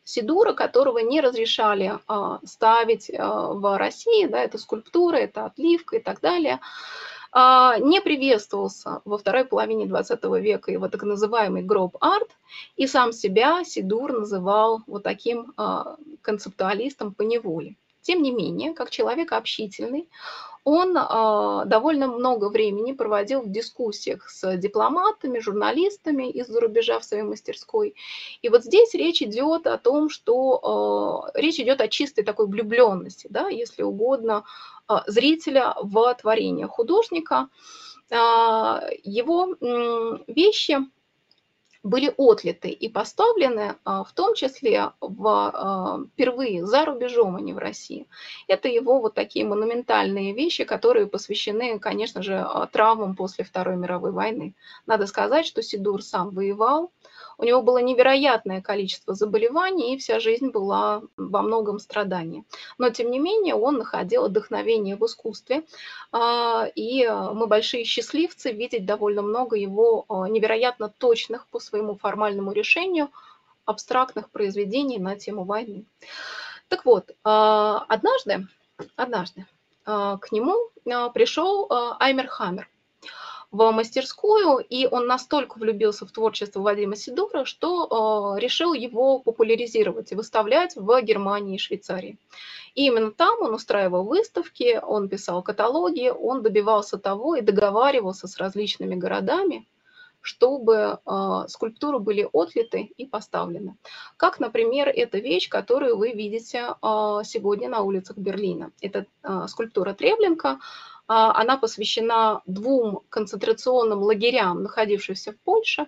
Speaker 1: Сидура, которого не разрешали а, ставить в России, да, это скульптура, это отливка и так далее, не приветствовался во второй половине 20 века его так называемый гроб-арт, и сам себя Сидур называл вот таким концептуалистом по неволе. Тем не менее, как человек общительный, он э, довольно много времени проводил в дискуссиях с дипломатами, журналистами из-за рубежа в своей мастерской. И вот здесь речь идет о том, что э, речь идет о чистой такой влюбленности, да, если угодно, э, зрителя в творение художника. Его вещи были отлиты и поставлены а, в том числе в, а, впервые за рубежом, а не в России. Это его вот такие монументальные вещи, которые посвящены, конечно же, а, травмам после Второй мировой войны. Надо сказать, что Сидур сам воевал, у него было невероятное количество заболеваний, и вся жизнь была во многом страдании. Но, тем не менее, он находил вдохновение в искусстве, а, и мы большие счастливцы видеть довольно много его а, невероятно точных по своему формальному решению абстрактных произведений на тему войны. Так вот, а, однажды, однажды к нему пришел Аймер Хаммер в мастерскую, и он настолько влюбился в творчество Вадима Сидора, что э, решил его популяризировать и выставлять в Германии и Швейцарии. И именно там он устраивал выставки, он писал каталоги, он добивался того и договаривался с различными городами, чтобы э, скульптуры были отлиты и поставлены. Как, например, эта вещь, которую вы видите э, сегодня на улицах Берлина. Это э, скульптура Требленко, а, она посвящена двум концентрационным лагерям, находившимся в Польше.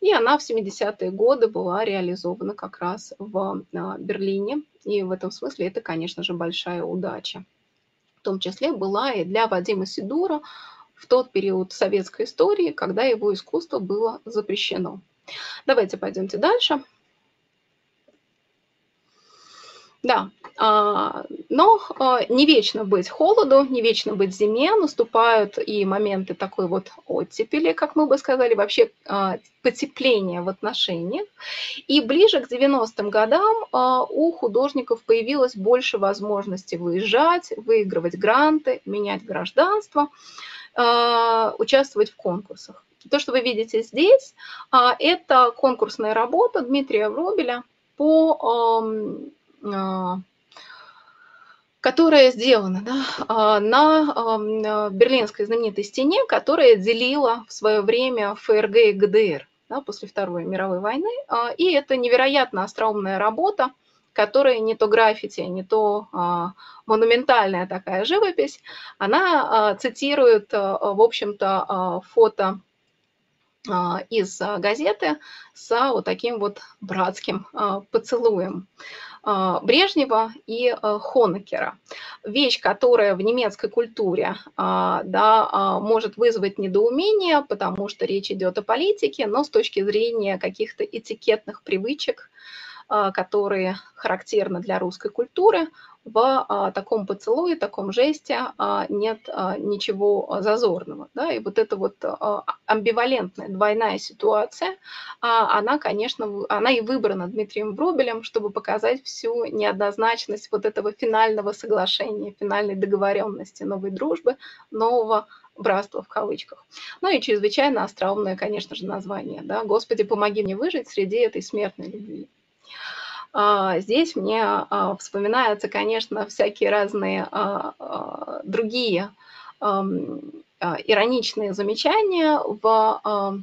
Speaker 1: И она в 70-е годы была реализована как раз в а, Берлине. И в этом смысле это, конечно же, большая удача. В том числе была и для Вадима Сидура в тот период советской истории, когда его искусство было запрещено. Давайте пойдемте дальше. Да, а, но а, не вечно быть холоду, не вечно быть зиме, наступают и моменты такой вот оттепели, как мы бы сказали, вообще а, потепления в отношениях. И ближе к 90-м годам у художников появилось больше возможностей выезжать, выигрывать гранты, менять гражданство, участвовать в конкурсах. То, что вы видите здесь, это конкурсная работа Дмитрия Вробеля по которая сделана да, а, на берлинской знаменитой стене, которая делила в свое время ФРГ и ГДР. да, после Второй мировой войны. И это невероятно остроумная работа, которая не то граффити, не то монументальная такая живопись. Она цитирует, в общем-то, фото а, из а, газеты с вот таким вот братским а, поцелуем. Брежнева и Хонекера. Вещь, которая в немецкой культуре да, может вызвать недоумение, потому что речь идет о политике, но с точки зрения каких-то этикетных привычек, которые характерны для русской культуры, в а, таком поцелуе, таком жесте а, нет а, ничего зазорного. Да? И вот эта вот амбивалентная двойная ситуация, она, конечно, она и выбрана Дмитрием Врубелем, чтобы показать всю неоднозначность вот этого финального соглашения, финальной договоренности новой дружбы, нового братства в кавычках. Ну и чрезвычайно остроумное, конечно же, название. Да? «Господи, помоги мне выжить среди этой смертной любви». А, здесь мне а, вспоминаются, конечно, всякие разные а, другие ироничные замечания в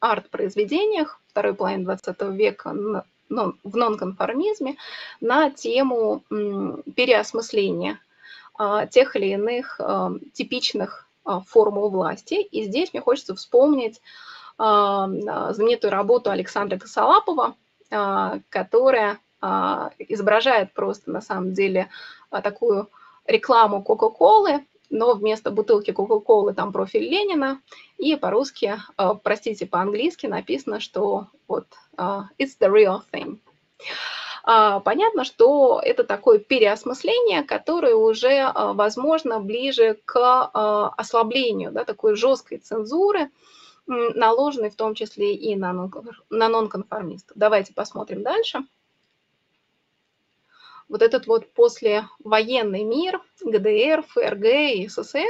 Speaker 1: арт-произведениях второй половины 20 века в нонконформизме на тему переосмысления тех или иных типичных формул власти. И здесь мне хочется вспомнить знаменитую работу Александра Косолапова – которая а, изображает просто на самом деле а, такую рекламу Кока-Колы, но вместо бутылки Кока-Колы там профиль Ленина, и по-русски, простите, по-английски написано, что вот it's the real thing. Понятно, что это такое переосмысление, которое уже, возможно, ближе к ослаблению да, такой жесткой цензуры, наложенный в том числе и на нонконформистов. Давайте посмотрим дальше вот этот вот послевоенный мир, ГДР, ФРГ и СССР.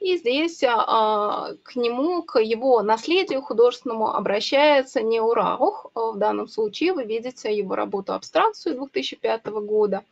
Speaker 1: И здесь а, к нему, к его наследию художественному обращается Неураух. В данном случае вы видите его работу «Абстракцию» 2005 года.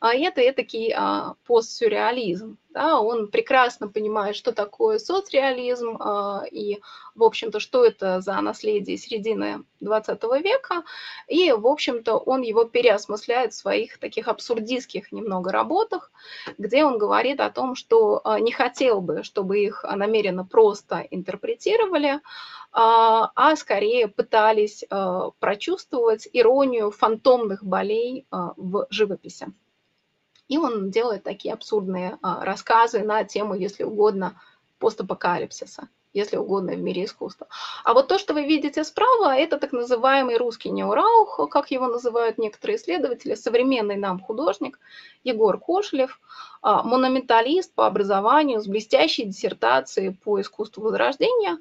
Speaker 1: А это этакий а, постсюрреализм. Да, он прекрасно понимает, что такое соцреализм а, и, в общем-то, что это за наследие середины 20 века. И, в общем-то, он его переосмысляет в своих таких абсурдистских немного работах, где он говорит о том, что а, не хотел бы, чтобы их намеренно просто интерпретировали, а, а скорее пытались прочувствовать иронию фантомных болей в живописи. И он делает такие абсурдные а, рассказы на тему, если угодно, постапокалипсиса, если угодно, в мире искусства. А вот то, что вы видите справа, это так называемый русский неураух, как его называют некоторые исследователи, современный нам художник Егор Кошелев, а, монументалист по образованию с блестящей диссертацией по искусству Возрождения,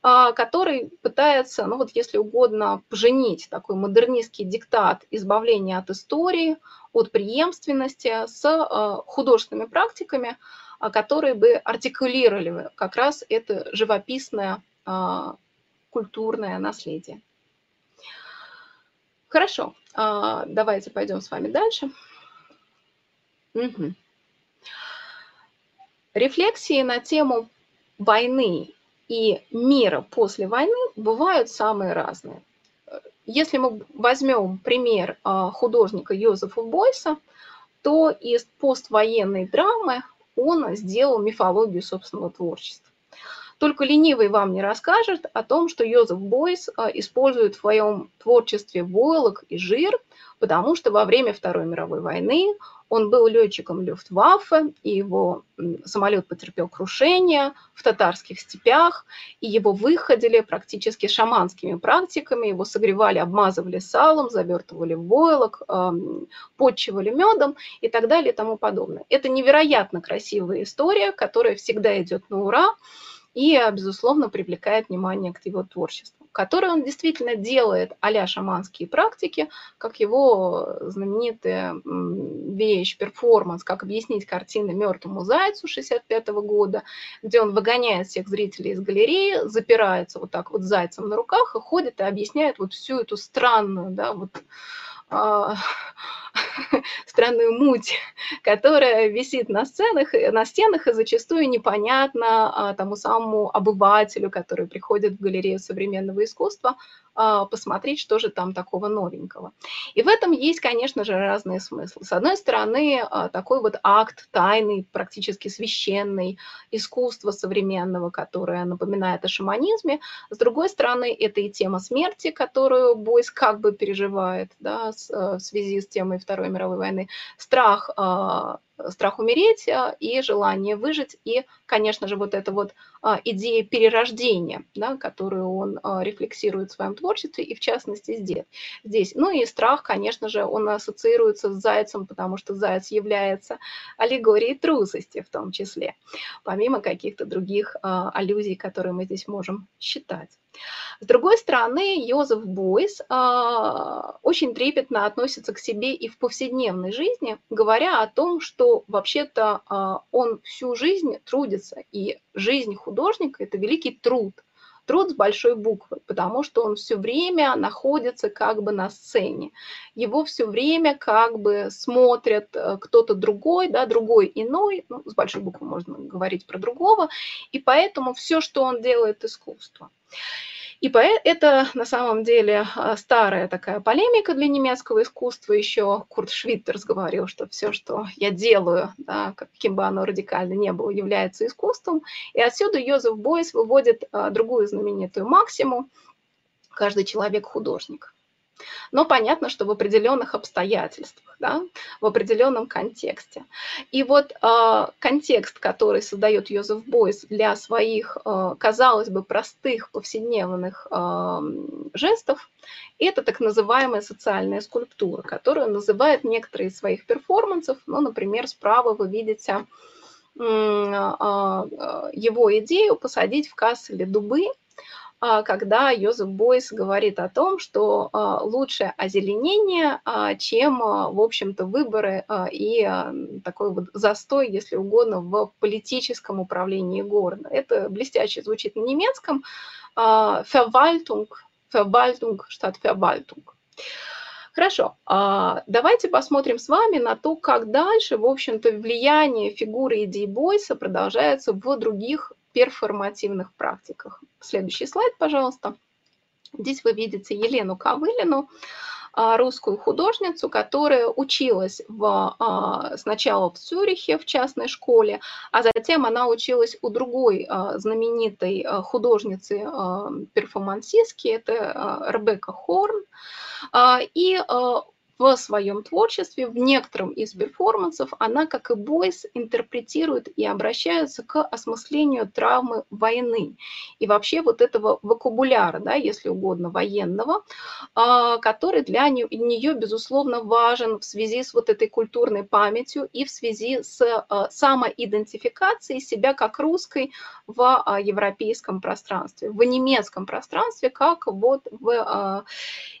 Speaker 1: который пытается, ну вот если угодно, поженить такой модернистский диктат избавления от истории, от преемственности с а, художественными практиками, а, которые бы артикулировали как раз это живописное культурное наследие. Хорошо, давайте пойдем с вами дальше. Угу. Рефлексии на тему войны и мира после войны бывают самые разные. Если мы возьмем пример а, художника Йозефа Бойса, то из поствоенной драмы он сделал мифологию собственного творчества. Только ленивый вам не расскажет о том, что Йозеф Бойс а, использует в своем творчестве войлок и жир, потому что во время Второй мировой войны он был летчиком Люфтваффе, и его самолет потерпел крушение в татарских степях, и его выходили практически шаманскими практиками, его согревали, обмазывали салом, завертывали в войлок, подчивали медом и так далее и тому подобное. Это невероятно красивая история, которая всегда идет на ура и, безусловно, привлекает внимание к его творчеству который он действительно делает а шаманские практики, как его знаменитая вещь, перформанс, как объяснить картины мертвому зайцу 65 года, где он выгоняет всех зрителей из галереи, запирается вот так вот зайцем на руках и ходит и объясняет вот всю эту странную, да, вот странную муть, которая висит на сценах, на стенах, и зачастую непонятно а, тому самому обывателю, который приходит в галерею современного искусства, а, посмотреть, что же там такого новенького. И в этом есть, конечно же, разные смыслы. С одной стороны, а, такой вот акт тайный, практически священный, искусства современного, которое напоминает о шаманизме. С другой стороны, это и тема смерти, которую Бойс как бы переживает да, э, в связи с темой Второй мировой войны. Страх а, страх умереть а, и желание выжить, и, конечно же, вот эта вот а, идея перерождения, да, которую он рефлексирует в своем творчестве, и в частности здесь. здесь. Ну и страх, конечно же, он ассоциируется с зайцем, потому что заяц является аллегорией трусости в том числе, помимо каких-то других аллюзий, которые мы здесь можем считать. С другой стороны, Йозеф Бойс очень трепетно относится к себе и в повседневной жизни, говоря о том, что вообще-то а, он всю жизнь трудится, и жизнь художника – это великий труд, труд с большой буквы, потому что он все время находится как бы на сцене. Его все время как бы смотрят э, кто-то другой, да, другой иной, ну, с большой буквы можно говорить про другого, и поэтому все, что он делает, искусство. И это на самом деле а, старая такая полемика для немецкого искусства. Еще Курт Швиттерс говорил, что все, что я делаю, да, каким бы оно радикально не было, является искусством. И отсюда Йозеф Бойс выводит а, другую знаменитую максиму «каждый человек художник». Но понятно, что в определенных обстоятельствах, да, в определенном контексте. И вот э, контекст, который создает Йозеф Бойс для своих, э, казалось бы, простых повседневных э, жестов, это так называемая социальная скульптура, которую называет некоторые из своих перформансов. Ну, например, справа вы видите его идею посадить в Касселе дубы, когда Йозеф Бойс говорит о том, что а, лучше озеленение, а, чем, в общем-то, выборы и такой вот застой, если угодно, в политическом управлении города. Это блестяще звучит на немецком. Verwaltung, Verwaltung statt Verwaltung. Хорошо, давайте посмотрим с вами на то, как дальше, в общем-то, влияние фигуры идей Бойса продолжается в других перформативных практиках. Следующий слайд, пожалуйста. Здесь вы видите Елену Ковылину, а, русскую художницу, которая училась в, а, сначала в Цюрихе в частной школе, а затем она училась у другой а, знаменитой художницы перформансистки, это Ребекка Хорн. И в своем творчестве, в некотором из перформансов, она, как и Бойс, интерпретирует и обращается к осмыслению травмы войны. И вообще вот этого вокабуляра, да, если угодно, военного, а, который для нее, безусловно, важен в связи с вот этой культурной памятью и в связи с а, самоидентификацией себя как русской в а, европейском пространстве, в немецком пространстве, как вот в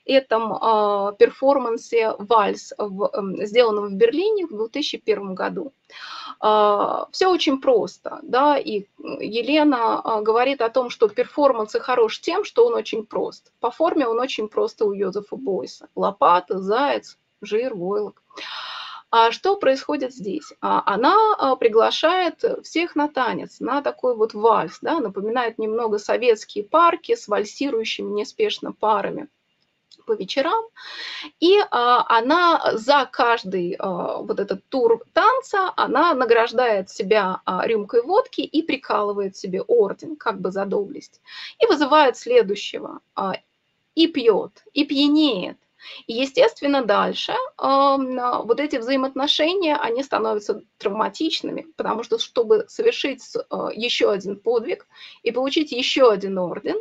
Speaker 1: этом перформансе вальс, в, эм, сделанном в Берлине в 2001 году. А, Все очень просто, да, и Елена а, говорит о том, что перформанс и хорош тем, что он очень прост. По форме он очень просто у Йозефа Бойса. Лопата, заяц, жир, войлок. А что происходит здесь? А, она приглашает всех на танец, на такой вот вальс, да, напоминает немного советские парки с вальсирующими неспешно парами по вечерам, и а, она за каждый а, вот этот тур танца, она награждает себя а, рюмкой водки и прикалывает себе орден, как бы за доблесть, и вызывает следующего, и пьет, и пьянеет, и, естественно, дальше вот эти взаимоотношения, они становятся травматичными, потому что, чтобы совершить э, еще один подвиг и получить еще один орден,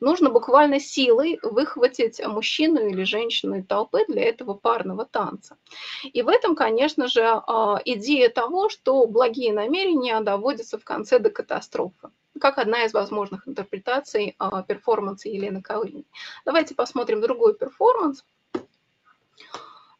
Speaker 1: нужно буквально силой выхватить мужчину или женщину из толпы для этого парного танца. И в этом, конечно же, а, идея того, что благие намерения доводятся в конце до катастрофы как одна из возможных интерпретаций а, перформанса Елены Калыниной. Давайте посмотрим другой перформанс.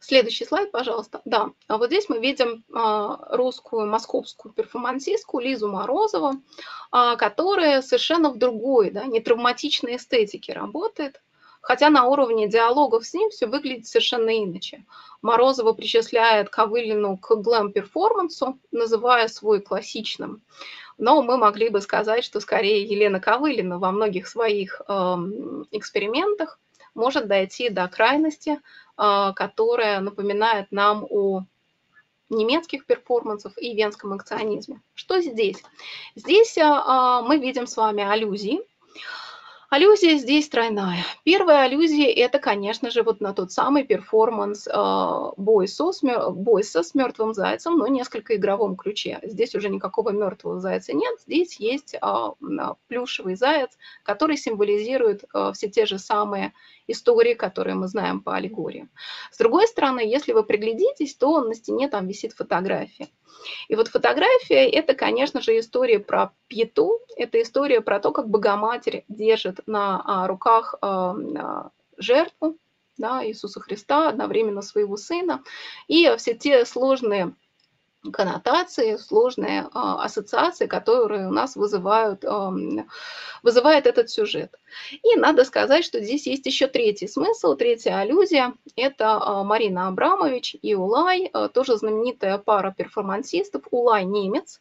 Speaker 1: Следующий слайд, пожалуйста. Да, а вот здесь мы видим а, русскую московскую перформансистку Лизу Морозову, а, которая совершенно в другой, да, не травматичной эстетике работает, Хотя на уровне диалогов с ним все выглядит совершенно иначе. Морозова причисляет Ковылину к глэм-перформансу, называя свой классичным. Но мы могли бы сказать, что скорее Елена Ковылина во многих своих э, экспериментах может дойти до крайности, э, которая напоминает нам о немецких перформансов и венском акционизме. Что здесь? Здесь э, мы видим с вами аллюзии Аллюзия здесь тройная. Первая аллюзия – это, конечно же, вот на тот самый перформанс э, Бойса, с, мертвым зайцем, но несколько игровом ключе. Здесь уже никакого мертвого зайца нет, здесь есть э, плюшевый заяц, который символизирует э, все те же самые истории, которые мы знаем по аллегории. С другой стороны, если вы приглядитесь, то на стене там висит фотография. И вот фотография – это, конечно же, история про Пьету, это история про то, как Богоматерь держит на а, руках а, а, жертву да, Иисуса Христа, одновременно своего сына, и все те сложные коннотации, сложные а, ассоциации, которые у нас вызывают, а, вызывает этот сюжет. И надо сказать, что здесь есть еще третий смысл, третья аллюзия. Это а, Марина Абрамович и Улай, а, тоже знаменитая пара перформансистов. Улай немец,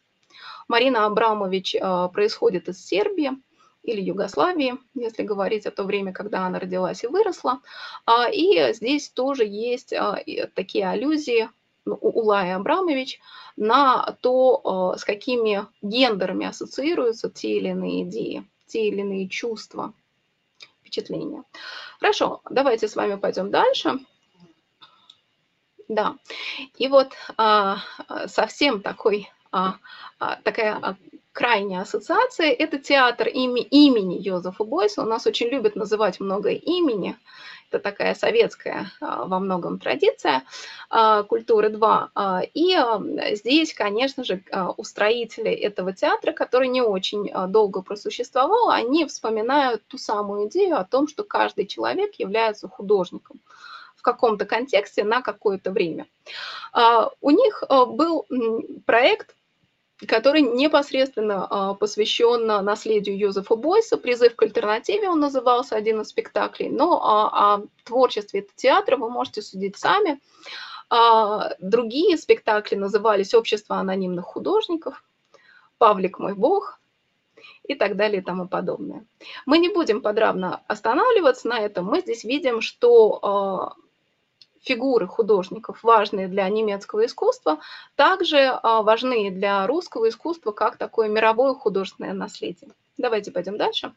Speaker 1: Марина Абрамович а, происходит из Сербии или Югославии, если говорить о то время, когда она родилась и выросла. А, и здесь тоже есть а, такие аллюзии ну, Улай Абрамович на то, э, с какими гендерами ассоциируются те или иные идеи, те или иные чувства, впечатления. Хорошо, давайте с вами пойдем дальше. Да, и вот а, совсем такой, а, такая крайняя ассоциация – это театр ими, имени Йозефа Бойса. У нас очень любят называть много имени. Это такая советская а, во многом традиция а, культуры 2. А, и здесь, конечно же, устроители этого театра, который не очень долго просуществовал, они вспоминают ту самую идею о том, что каждый человек является художником в каком-то контексте на какое-то время. У них был проект который непосредственно а, посвящен наследию Юзефа Бойса. «Призыв к альтернативе» он назывался, один из спектаклей. Но о, о творчестве театра вы можете судить сами. А, другие спектакли назывались «Общество анонимных художников», «Павлик мой бог», и так далее и тому подобное. Мы не будем подробно останавливаться на этом. Мы здесь видим, что а, фигуры художников, важные для немецкого искусства, также а, важны для русского искусства как такое мировое художественное наследие. Давайте пойдем дальше.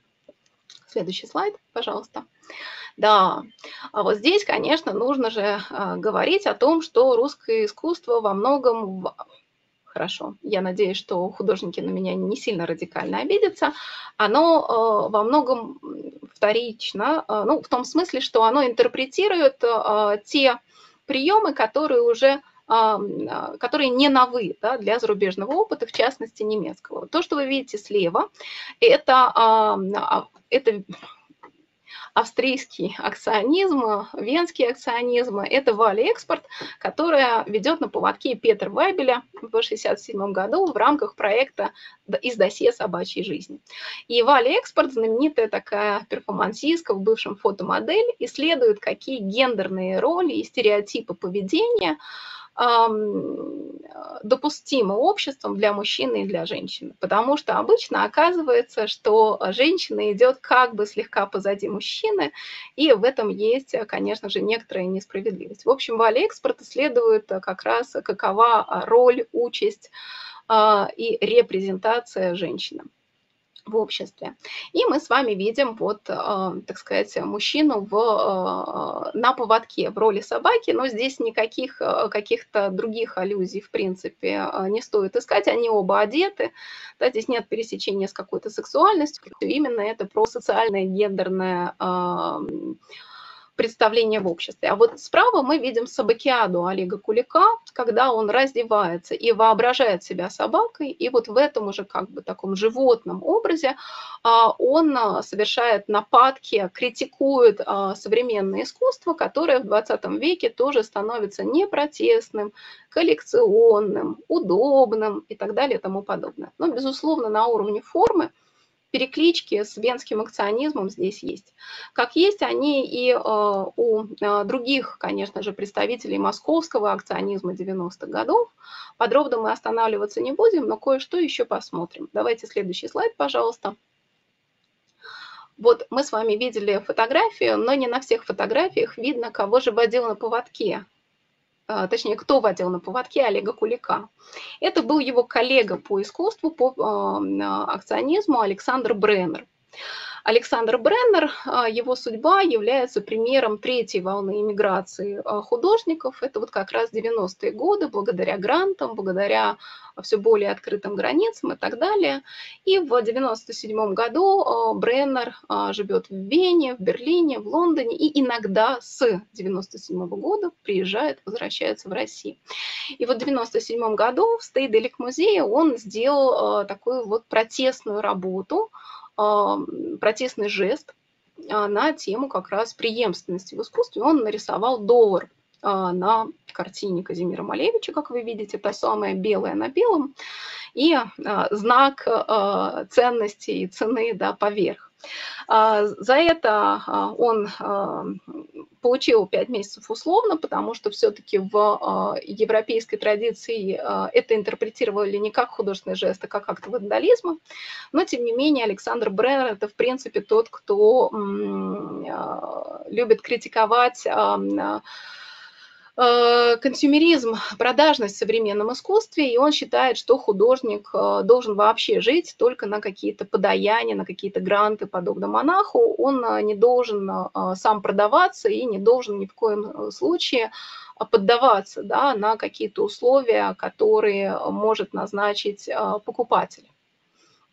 Speaker 1: Следующий слайд, пожалуйста. Да, а вот здесь, конечно, нужно же а, говорить о том, что русское искусство во многом хорошо, я надеюсь, что художники на меня не сильно радикально обидятся, оно во многом вторично, э, ну, в том смысле, что оно интерпретирует э, те приемы, которые уже которые не новы да, для зарубежного опыта, в частности немецкого. То, что вы видите слева, это, а, это австрийский акционизм, венский акционизм, это Вали Экспорт, которая ведет на поводке Петр Вайбеля в 1967 году в рамках проекта из досье собачьей жизни. И Вали Экспорт, знаменитая такая перформансистка, в бывшем фотомодель, исследует, какие гендерные роли и стереотипы поведения допустимо обществом для мужчины и для женщины. Потому что обычно оказывается, что женщина идет как бы слегка позади мужчины, и в этом есть, конечно же, некоторая несправедливость. В общем, в Алиэкспорт исследует как раз, какова роль, участь а, и репрезентация женщины в обществе. И мы с вами видим, вот, э, так сказать, мужчину в, э, на поводке в роли собаки, но здесь никаких э, каких-то других аллюзий, в принципе, не стоит искать. Они оба одеты, да, здесь нет пересечения с какой-то сексуальностью. Именно это про социальное гендерное представление в обществе. А вот справа мы видим собакиаду Олега Кулика, когда он раздевается и воображает себя собакой, и вот в этом уже как бы таком животном образе а, он а, совершает нападки, критикует а, современное искусство, которое в 20 веке тоже становится непротестным, коллекционным, удобным и так далее и тому подобное. Но, безусловно, на уровне формы переклички с венским акционизмом здесь есть. Как есть они и у других, конечно же, представителей московского акционизма 90-х годов. Подробно мы останавливаться не будем, но кое-что еще посмотрим. Давайте следующий слайд, пожалуйста. Вот мы с вами видели фотографию, но не на всех фотографиях видно, кого же водил на поводке. А, точнее, кто водил на поводке Олега Кулика. Это был его коллега по искусству, по а, акционизму Александр Бреннер. Александр Бреннер, а, его судьба является примером третьей волны иммиграции а, художников. Это вот как раз 90-е годы, благодаря грантам, благодаря все более открытым границам и так далее. И в 97 году а, Бреннер живет в Вене, в Берлине, в Лондоне и иногда с 97 года приезжает, возвращается в Россию. И вот в 97 году в Стейделик музее он сделал такую вот протестную работу – протестный жест а, на тему как раз преемственности в искусстве. Он нарисовал доллар а, на картине Казимира Малевича, как вы видите, та самая белая на белом, и а, знак ценности и цены да, поверх. За это он получил 5 месяцев условно, потому что все-таки в европейской традиции это интерпретировали не как художественный жест, а как акт вандализма. Но, тем не менее, Александр Бреннер – это, в принципе, тот, кто любит критиковать консюмеризм, продажность в современном искусстве, и он считает, что художник э, должен вообще жить только на какие-то подаяния, на какие-то гранты, подобно монаху. Он э, не должен сам продаваться и не должен ни в коем случае поддаваться да, на какие-то условия, которые может назначить покупатель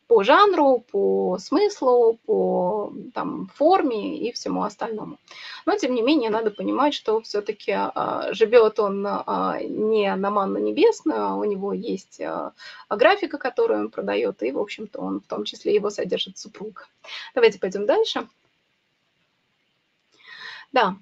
Speaker 1: по жанру, по смыслу, по там, форме и всему остальному. Но, тем не менее, надо понимать, что все-таки а, живет он а, не на манну небесную, а у него есть графика, которую он продает, и, в общем-то, он в том числе его содержит супруга. Давайте пойдем дальше. Да,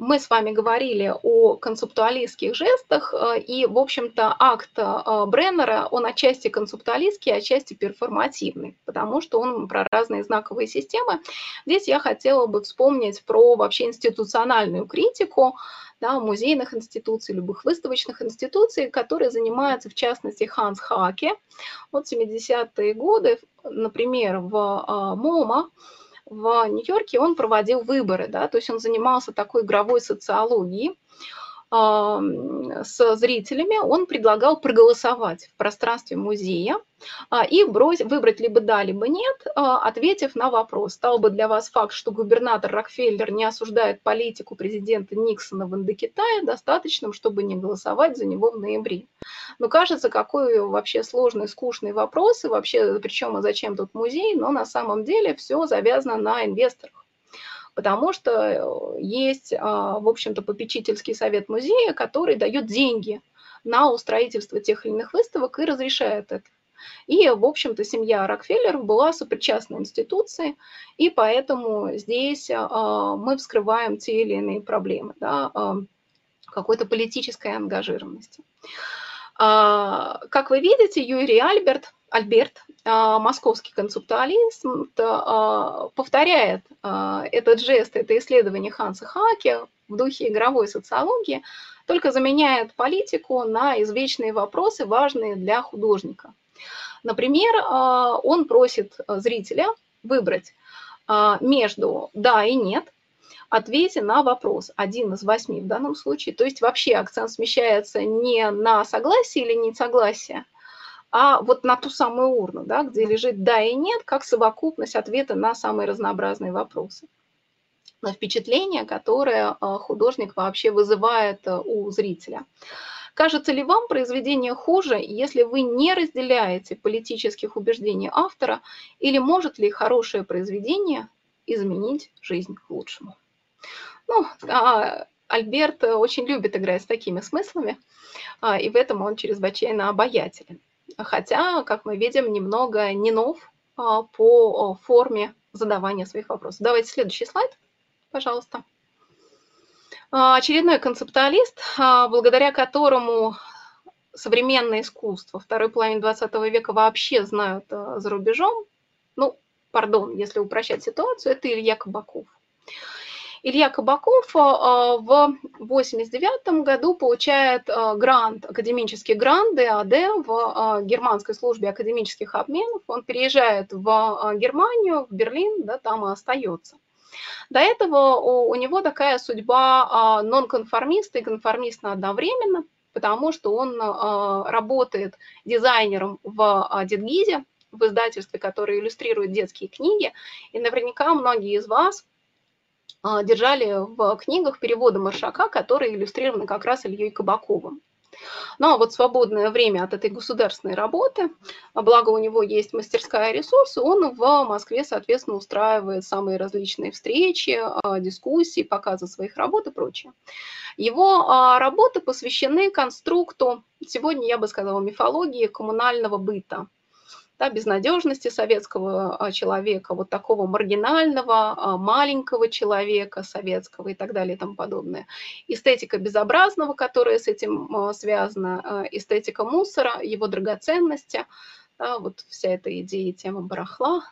Speaker 1: мы с вами говорили о концептуалистских жестах, э, и, в общем-то, акт э, Бреннера, он отчасти концептуалистский, отчасти перформативный, потому что он про разные знаковые системы. Здесь я хотела бы вспомнить про вообще институциональную критику, да, музейных институций, любых выставочных институций, которые занимаются, в частности, Ханс Хаке. Вот 70-е годы, например, в э, МОМА, в Нью-Йорке он проводил выборы, да, то есть он занимался такой игровой социологией, с зрителями, он предлагал проголосовать в пространстве музея а, и выбрать либо да, либо нет, а, ответив на вопрос, стал бы для вас факт, что губернатор Рокфеллер не осуждает политику президента Никсона в Индокитае достаточным, чтобы не голосовать за него в ноябре. Но кажется, какой вообще сложный, скучный вопрос, и вообще, причем и зачем тут музей, но на самом деле все завязано на инвесторах потому что э, есть, а, в общем-то, попечительский совет музея, который дает деньги на устроительство тех или иных выставок и разрешает это. И, в общем-то, семья Рокфеллеров была сопричастной институцией, и поэтому здесь а, мы вскрываем те или иные проблемы да, а, какой-то политической ангажированности. Как вы видите, Юрий Альберт Альберт, а, московский концептуализм, а, повторяет а, этот жест, это исследование Ханса Хаки в духе игровой социологии, только заменяет политику на извечные вопросы, важные для художника. Например, он просит зрителя выбрать между «да» и «нет», ответе на вопрос, один из восьми в данном случае. То есть вообще акцент смещается не на согласие или несогласие, а вот на ту самую урну, да, где лежит «да» и «нет», как совокупность ответа на самые разнообразные вопросы. На впечатление, которое а, художник вообще вызывает а, у зрителя. Кажется ли вам произведение хуже, если вы не разделяете политических убеждений автора, или может ли хорошее произведение изменить жизнь к лучшему? Ну, а, Альберт очень любит играть с такими смыслами, и в этом он чрезвычайно обаятелен хотя, как мы видим, немного не нов а, по форме задавания своих вопросов. Давайте следующий слайд, пожалуйста. А, очередной концептуалист, а, благодаря которому современное искусство второй половины 20 века вообще знают за рубежом, ну, пардон, если упрощать ситуацию, это Илья Кабаков. Илья Кабаков а, в 1989 году получает а, грант, академический грант ДАД в а, германской службе академических обменов. Он переезжает в Германию, в Берлин, да, там и остается. До этого у, у него такая судьба нонконформиста и конформиста одновременно, потому что он работает дизайнером в Дедгизе, в издательстве, которое иллюстрирует детские книги. И наверняка многие из вас а, держали в книгах переводы Маршака, которые иллюстрированы как раз Ильей Кабаковым. Ну а вот свободное время от этой государственной работы, а благо у него есть мастерская ресурсы, он в Москве, соответственно, устраивает самые различные встречи, а, дискуссии, показы своих работ и прочее. Его работы посвящены конструкту, сегодня я бы сказала, мифологии коммунального быта – да, безнадежности советского а, человека, вот такого маргинального, а, маленького человека советского и так далее и тому подобное. Эстетика безобразного, которая с этим а, связана, эстетика мусора, его драгоценности, да, вот вся эта идея тема барахла,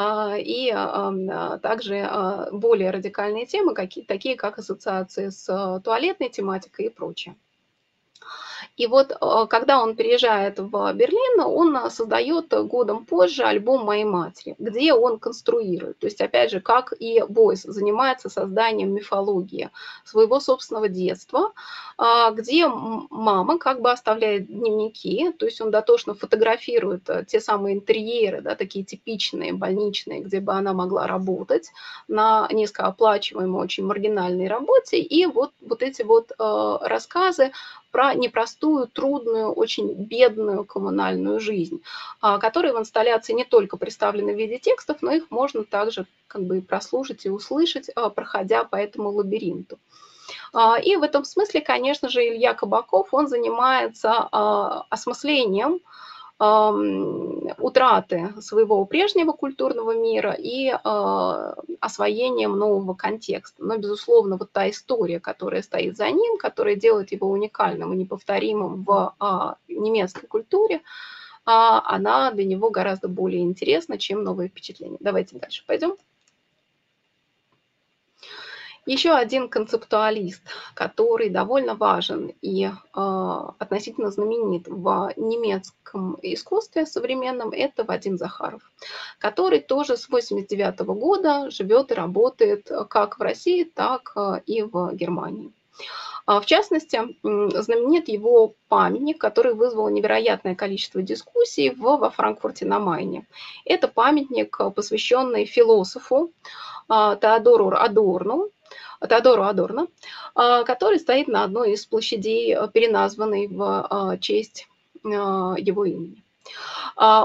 Speaker 1: и также более радикальные темы, такие как ассоциации с туалетной тематикой и прочее. И вот э, когда он приезжает в Берлин, он э, создает годом позже альбом «Моей матери», где он конструирует. То есть, опять же, как и Бойс занимается созданием мифологии своего собственного детства, а, где мама как бы оставляет дневники, то есть он дотошно фотографирует э, те самые интерьеры, да, такие типичные, больничные, где бы она могла работать на низкооплачиваемой, очень маргинальной работе. И вот, вот эти вот рассказы про непростую, трудную, очень бедную коммунальную жизнь, а, которые в инсталляции не только представлены в виде текстов, но их можно также как бы прослушать и услышать, а, проходя по этому лабиринту. А, и в этом смысле, конечно же, Илья Кабаков, он занимается осмыслением утраты своего прежнего культурного мира и э, освоением нового контекста. Но, безусловно, вот та история, которая стоит за ним, которая делает его уникальным и неповторимым в а, немецкой культуре, а, она для него гораздо более интересна, чем новые впечатления. Давайте дальше пойдем. Еще один концептуалист, который довольно важен и э, относительно знаменит в немецком искусстве современном, это Вадим Захаров, который тоже с 1989 года живет и работает как в России, так э, и в Германии. А, в частности, знаменит его памятник, который вызвал невероятное количество дискуссий в, во Франкфурте на Майне. Это памятник, посвященный философу а, Теодору Адорну, Теодору Адорно, а, который стоит на одной из площадей, э, переназванной в а, честь а, его имени.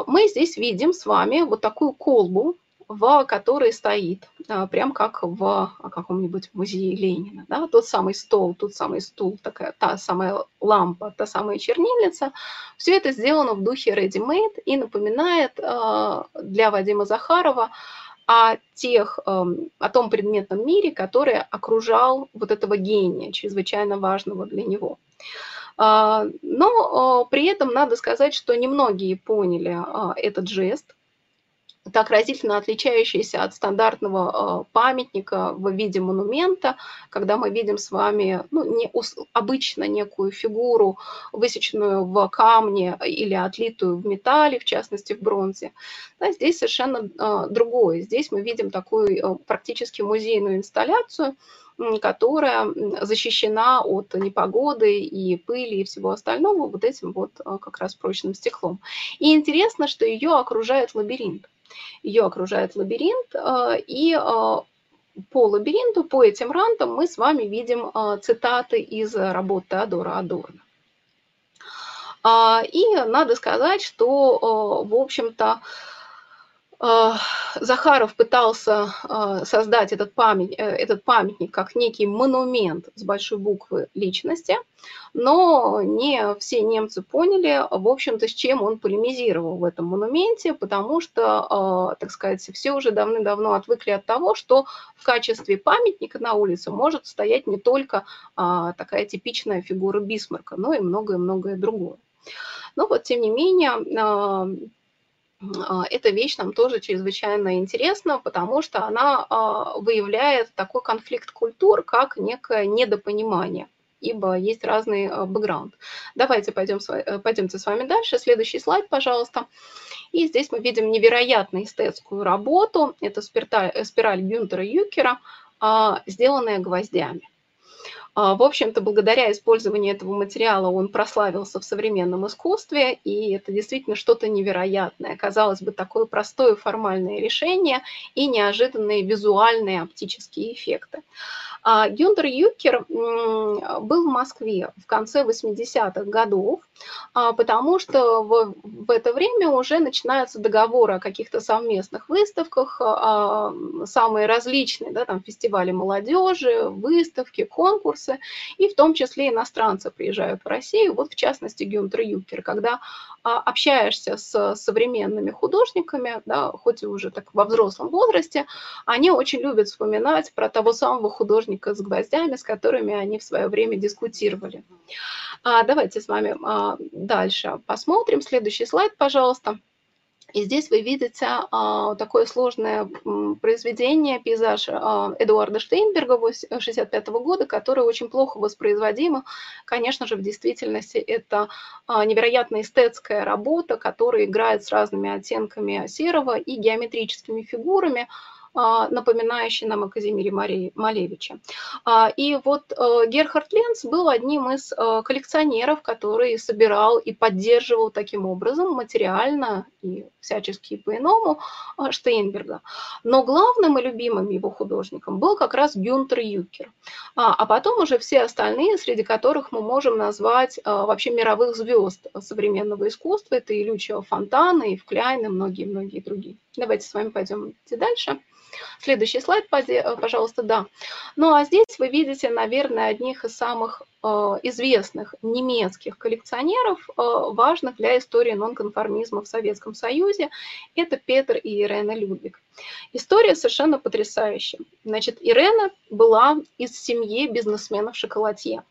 Speaker 1: Мы здесь видим с вами вот такую колбу, в которой стоит, прям как в каком-нибудь музее Ленина. Да? Тот самый стол, тот самый стул, такая, та самая лампа, та самая чернильница. Все это сделано в духе ready-made и напоминает для Вадима Захарова о, тех, эм, о том предметном мире, который окружал вот этого гения, чрезвычайно важного для него. А, но при этом надо сказать, что немногие поняли а, этот жест, так разительно отличающийся от стандартного а, памятника в виде монумента, когда мы видим с вами ну, не, обычно некую фигуру, высеченную в камне или отлитую в металле, в частности в бронзе. Да, здесь совершенно а, другое. Здесь мы видим такую а, практически музейную инсталляцию, которая защищена от непогоды и пыли и всего остального вот этим вот как раз прочным стеклом. И интересно, что ее окружает лабиринт. Ее окружает лабиринт, э, и э, по лабиринту, по этим рантам мы с вами видим э, цитаты из работ Теодора Адорна. И надо сказать, что, в общем-то, а, Захаров пытался а, создать этот, память, э, этот памятник как некий монумент с большой буквы личности, но не все немцы поняли, в общем-то, с чем он полемизировал в этом монументе, потому что, а, так сказать, все уже давным-давно отвыкли от того, что в качестве памятника на улице может стоять не только такая типичная фигура Бисмарка, но и многое-многое другое. Но вот, тем не менее, а, эта вещь нам тоже чрезвычайно интересна, потому что она а, выявляет такой конфликт культур, как некое недопонимание ибо есть разный а, бэкграунд. Давайте пойдем, пойдемте с вами дальше. Следующий слайд, пожалуйста. И здесь мы видим невероятно эстетскую работу. Это э, спираль Гюнтера Юкера, сделанная гвоздями. А, в общем-то, благодаря использованию этого материала он прославился в современном искусстве, и это действительно что-то невероятное. Казалось бы, такое простое формальное решение и неожиданные визуальные оптические эффекты. А Гюнтер Юкер был в Москве в конце 80-х годов, а, потому что в, в это время уже начинаются договоры о каких-то совместных выставках, а, самые различные, да, там фестивали молодежи, выставки, конкурсы, и в том числе иностранцы приезжают в Россию, вот в частности Гюнтер Юкер, когда общаешься с современными художниками, да, хоть и уже так во взрослом возрасте, они очень любят вспоминать про того самого художника с гвоздями, с которыми они в свое время дискутировали. А, давайте с вами а, дальше посмотрим. Следующий слайд, пожалуйста. И здесь вы видите а, такое сложное произведение, пейзаж а, Эдуарда Штейнберга 1965 года, которое очень плохо воспроизводимо. Конечно же, в действительности это а, невероятно эстетская работа, которая играет с разными оттенками серого и геометрическими фигурами, напоминающий нам о Казимире Малевиче. А, и вот э, Герхард Ленц был одним из э, коллекционеров, который собирал и поддерживал таким образом материально и всячески по-иному э, Штейнберга. Но главным и любимым его художником был как раз Гюнтер Юкер. А, а потом уже все остальные, среди которых мы можем назвать вообще мировых звезд современного искусства. Это и Лючио Фонтана, и Вкляйн, и многие-многие другие. Давайте с вами пойдем дальше. Следующий слайд, э, пожалуйста, да. Ну а здесь вы видите, наверное, одних из самых э, известных немецких коллекционеров, э, важных для истории нонконформизма в Советском Союзе. Это Петр и Ирена Людвиг. История совершенно потрясающая. Значит, Ирена была из семьи бизнесменов-шоколадье.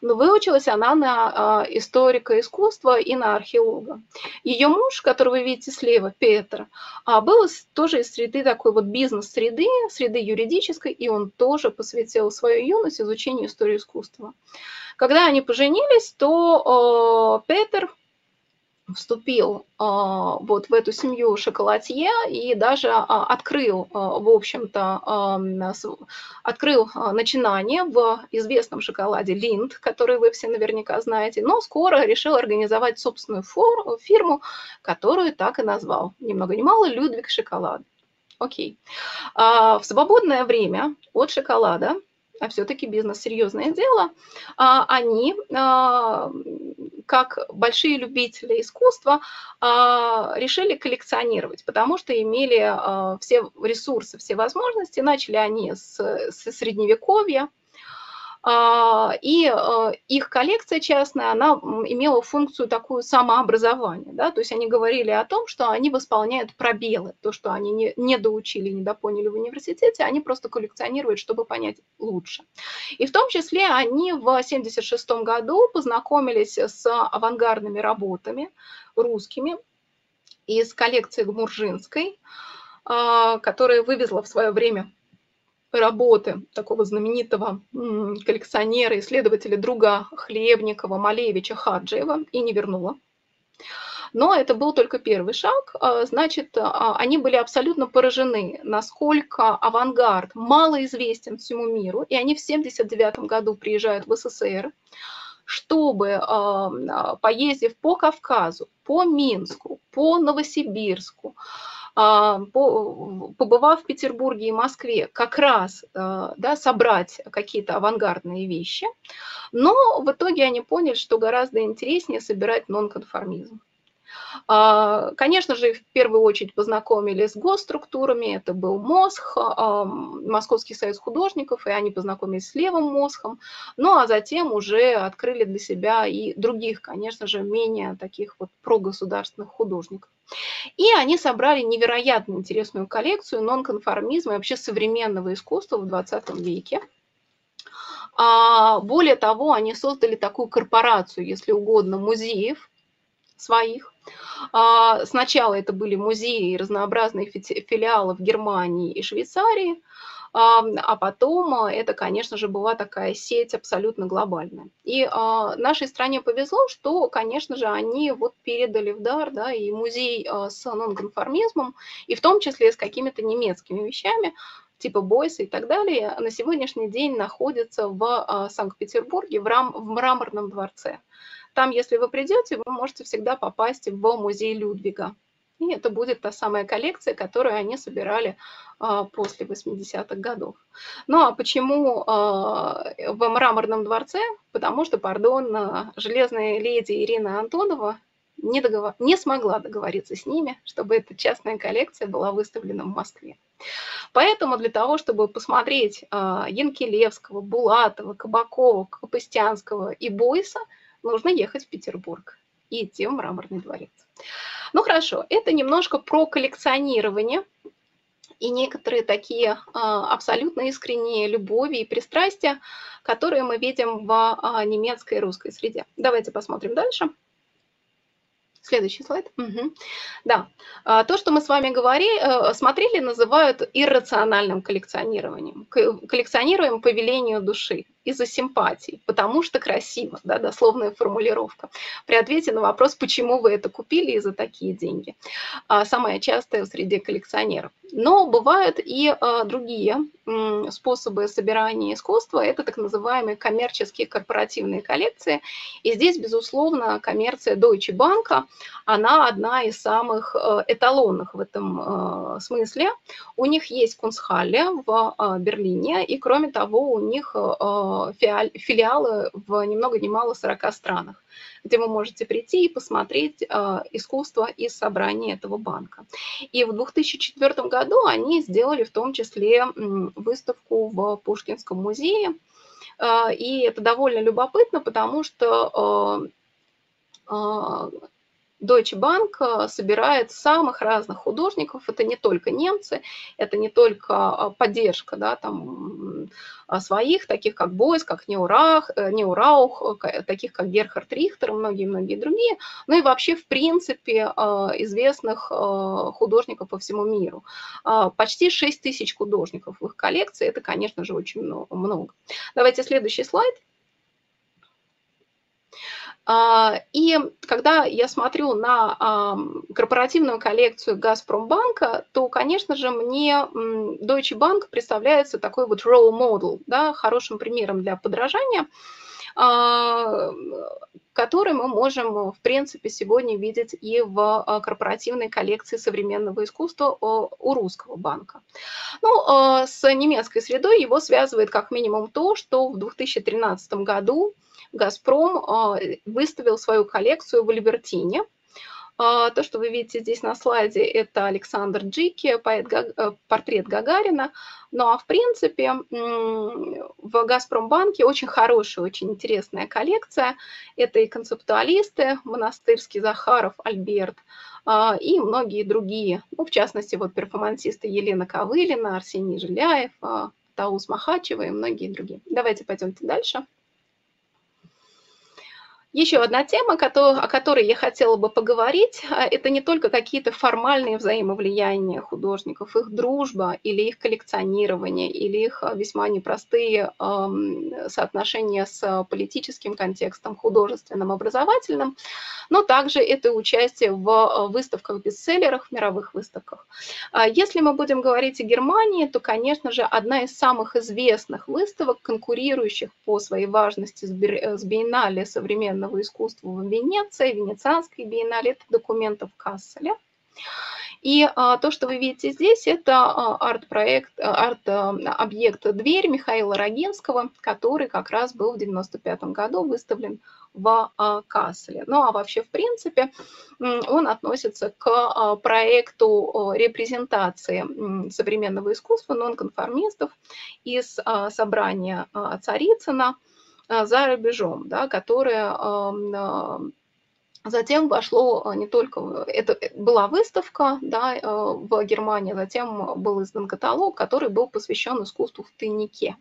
Speaker 1: Но выучилась она на а, историка искусства и на археолога. Ее муж, которого вы видите слева, Петр, а, был тоже из среды такой вот бизнес-среды, среды юридической, и он тоже посвятил свою юность изучению истории искусства. Когда они поженились, то Петр вступил а, вот в эту семью шоколадье и даже а, открыл, а, в общем-то, открыл начинание в известном шоколаде Линд, который вы все наверняка знаете, но скоро решил организовать собственную фирму, которую так и назвал, ни много ни мало, Людвиг Шоколад. Окей. В свободное время от шоколада а все-таки бизнес серьезное дело, они как большие любители искусства, а, решили коллекционировать, потому что имели а, все ресурсы, все возможности. Начали они с, с средневековья, а, и а, их коллекция частная, она имела функцию такую самообразования. Да? То есть они говорили о том, что они восполняют пробелы, то, что они не, не доучили, не допоняли в университете, они просто коллекционируют, чтобы понять лучше. И в том числе они в 1976 году познакомились с авангардными работами русскими из коллекции Гмуржинской, а, которая вывезла в свое время работы такого знаменитого коллекционера, исследователя, друга Хлебникова, Малевича, Хаджиева и не вернула. Но это был только первый шаг. А, значит, а, они были абсолютно поражены, насколько авангард мало известен всему миру, и они в 1979 году приезжают в СССР, чтобы, а, поездив по Кавказу, по Минску, по Новосибирску, побывав в Петербурге и Москве, как раз а, да, собрать какие-то авангардные вещи, но в итоге они поняли, что гораздо интереснее собирать нонконформизм. А, конечно же, в первую очередь познакомились с госструктурами. Это был МОСХ, а, Московский союз художников, и они познакомились с левым МОСХом. Ну а затем уже открыли для себя и других, конечно же, менее таких вот прогосударственных художников. И они собрали невероятно интересную коллекцию нонконформизма и вообще современного искусства в 20 веке. А, более того, они создали такую корпорацию, если угодно, музеев своих. А, сначала это были музеи и разнообразные филиалы в Германии и Швейцарии, а, а потом это, конечно же, была такая сеть абсолютно глобальная. И нашей стране повезло, что, конечно же, они вот передали в дар да, и музей с нонконформизмом, и в том числе с какими-то немецкими вещами, типа Бойса и так далее, на сегодняшний день находится в а, Санкт-Петербурге в, рам, в Мраморном дворце. Там, если вы придете, вы можете всегда попасть в музей Людвига. И это будет та самая коллекция, которую они собирали а, после 80-х годов. Ну а почему а, в Мраморном дворце? Потому что, пардон, железная леди Ирина Антонова не, договор... не смогла договориться с ними, чтобы эта частная коллекция была выставлена в Москве. Поэтому для того, чтобы посмотреть Янкелевского, Булатова, Кабакова, Капыстянского и Бойса, нужно ехать в Петербург и идти в Мраморный дворец. Ну хорошо, это немножко про коллекционирование и некоторые такие э, абсолютно искренние любови и пристрастия, которые мы видим в э, немецкой и русской среде. Давайте посмотрим дальше. Следующий слайд. Угу. Да, а, то, что мы с вами говорили, э, смотрели, называют иррациональным коллекционированием. Коллекционируем по велению души из-за симпатий, потому что красиво, да, дословная формулировка. При ответе на вопрос, почему вы это купили и за такие деньги. А, самая частая среди коллекционеров. Но бывают и а, другие способы собирания искусства. Это так называемые коммерческие корпоративные коллекции. И здесь, безусловно, коммерция Deutsche Bank, она одна из самых э, эталонных в этом э, смысле. У них есть Кунсхалле в э, Берлине, и кроме того, у них филиалы в ни много ни мало 40 странах, где вы можете прийти и посмотреть э, искусство из собрания этого банка. И в 2004 году они сделали в том числе выставку в Пушкинском музее. Э, и это довольно любопытно, потому что э, Deutsche Bank э, собирает самых разных художников. Это не только немцы, это не только э, поддержка да, там, своих, таких как Бойс, как Неурах, э, Неураух, таких как Герхард Рихтер и многие-многие другие, ну и вообще, в принципе, известных художников по всему миру. Почти 6 тысяч художников в их коллекции, это, конечно же, очень много. Давайте следующий слайд. А, и когда я смотрю на корпоративную коллекцию Газпромбанка, то, конечно же, мне Deutsche Bank представляется такой вот role model, да, хорошим примером для подражания, а, который мы можем, в принципе, сегодня видеть и в а, корпоративной коллекции современного искусства у русского банка. Ну, с немецкой средой его связывает как минимум то, что в 2013 году «Газпром» а, выставил свою коллекцию в Альбертине. А, то, что вы видите здесь на слайде, это Александр Джики, поэт, э, портрет Гагарина. Ну а в принципе в «Газпромбанке» очень хорошая, очень интересная коллекция. Это и концептуалисты, монастырский Захаров, Альберт, а, и многие другие. Ну, в частности, вот перформансисты Елена Ковылина, Арсений Жиляев, Таус Махачева и многие другие. Давайте пойдемте дальше. Еще одна тема, о которой я хотела бы поговорить, а, это не только какие-то формальные взаимовлияния художников, их дружба или их коллекционирование, или их а, весьма непростые соотношения с политическим контекстом, художественным, образовательным, но также это участие в а, выставках-бестселлерах, в мировых выставках. Если мы будем говорить о Германии, то, конечно же, одна из самых известных выставок, конкурирующих по своей важности с биеннале современного современного искусства в Венеции, Венецианской биеннале, это документов Касселя. И то, что вы видите здесь, это арт-проект, арт-объект «Дверь» Михаила Рогинского, который как раз был в 1995 году выставлен в Касселе. Ну а вообще, в принципе, он относится к проекту репрезентации современного искусства нонконформистов из собрания Царицына за рубежом, да, которое Затем вошло не только, это была выставка да, в Германии, затем был издан каталог, который был посвящен искусству в тайнике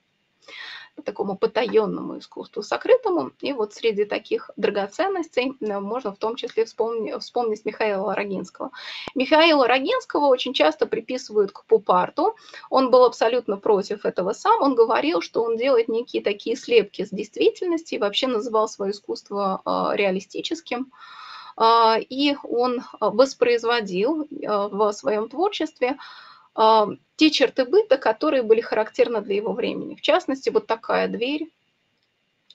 Speaker 1: такому потаенному искусству, сокрытому. И вот среди таких драгоценностей э, можно в том числе вспомнить, вспомнить Михаила Рогинского. Михаила Рогинского очень часто приписывают к Пупарту. Он был абсолютно против этого сам. Он говорил, что он делает некие такие слепки с действительности и вообще называл свое искусство э, реалистическим э, и он воспроизводил в своем творчестве те черты быта, которые были характерны для его времени. В частности, вот такая дверь,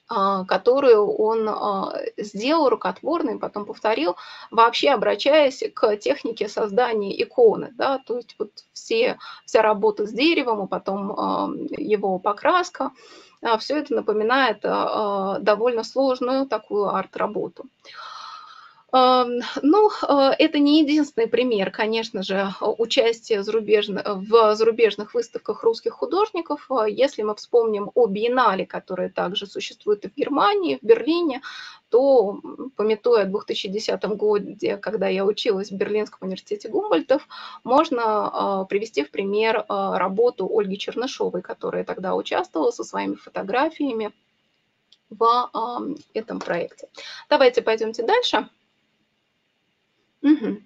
Speaker 1: а, которую он а, сделал рукотворной, потом повторил, вообще обращаясь к технике создания иконы. Да, то есть вот все, вся работа с деревом, и потом его покраска, все это напоминает довольно сложную такую арт-работу. Ну, э, это не единственный пример, конечно же, участия в зарубежных выставках русских художников. Если мы вспомним о биеннале, которые также существуют и в Германии, в Берлине, то, пометуя о 2010 году, когда я училась в Берлинском университете Гумбольтов, можно э, привести в пример э, работу Ольги Чернышовой, которая тогда участвовала со своими фотографиями в этом проекте. Давайте пойдемте дальше. Угу.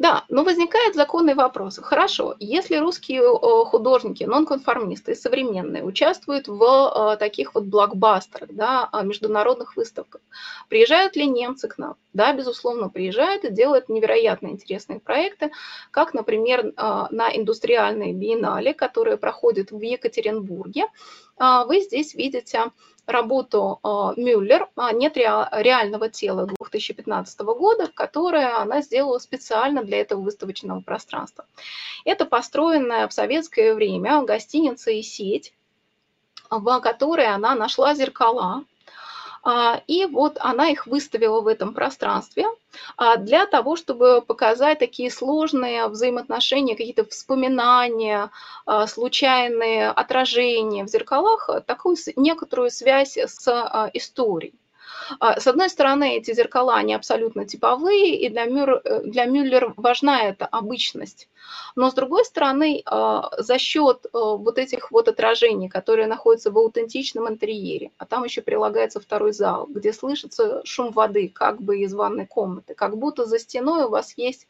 Speaker 1: Да, но возникает законный вопрос. Хорошо, если русские художники, нонконформисты, современные, участвуют в таких вот блокбастерах, да, международных выставках, приезжают ли немцы к нам? Да, безусловно, приезжают и делают невероятно интересные проекты, как, например, э, на индустриальной биеннале, которая проходит в Екатеринбурге. Вы здесь видите работу а, Мюллер а, «Нет реального тела» 2015 года, которое она сделала специально для этого выставочного пространства. Это построенная в советское время гостиница и сеть, в которой она нашла зеркала, и вот она их выставила в этом пространстве а, для того, чтобы показать такие сложные взаимоотношения, какие-то вспоминания, а, случайные отражения в зеркалах, такую некоторую связь с историей. А, с одной стороны, эти зеркала, они абсолютно типовые, и для, Мюр, э, для Мюллер важна эта обычность. Но с другой стороны, а, за счет э, вот этих вот отражений, которые находятся в аутентичном интерьере, а там еще прилагается второй зал, где слышится шум воды, как бы из ванной комнаты, как будто за стеной у вас есть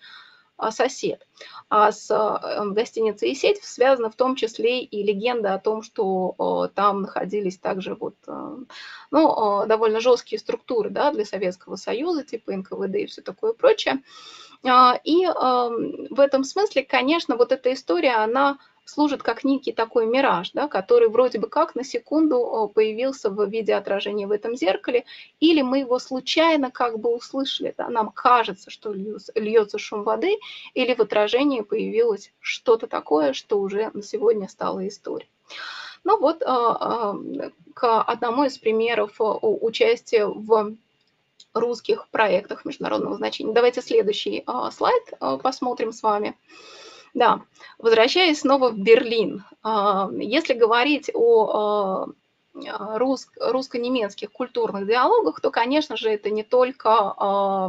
Speaker 1: сосед. А с э, гостиницей и сеть связана в том числе и легенда о том, что там находились также вот, э, ну, довольно жесткие структуры да, для Советского Союза, типа НКВД и все такое прочее. А, и в этом смысле, конечно, вот эта история, она служит как некий такой мираж, да, который вроде бы как на секунду появился в виде отражения в этом зеркале, или мы его случайно как бы услышали, да, нам кажется, что льется шум воды, или в отражении появилось что-то такое, что уже на сегодня стало историей. Ну вот а, а, к одному из примеров участия в русских проектах международного значения. Давайте следующий а, слайд посмотрим с вами. Да, возвращаясь снова в Берлин, а, если говорить о а, русско-немецких культурных диалогах, то, конечно же, это не только а,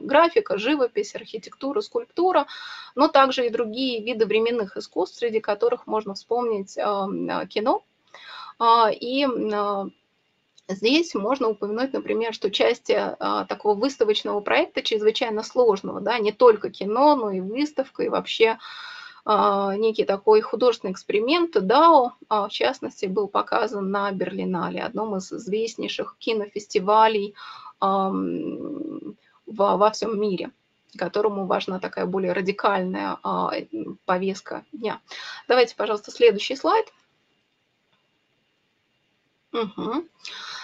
Speaker 1: графика, живопись, архитектура, скульптура, но также и другие виды временных искусств, среди которых можно вспомнить кино. И Здесь можно упомянуть, например, что часть а, такого выставочного проекта чрезвычайно сложного, да, не только кино, но и выставка, и вообще а, некий такой художественный эксперимент DAO, а, в частности, был показан на Берлинале, одном из известнейших кинофестивалей а, во, во всем мире которому важна такая более радикальная а, повестка дня. Давайте, пожалуйста, следующий слайд. Угу.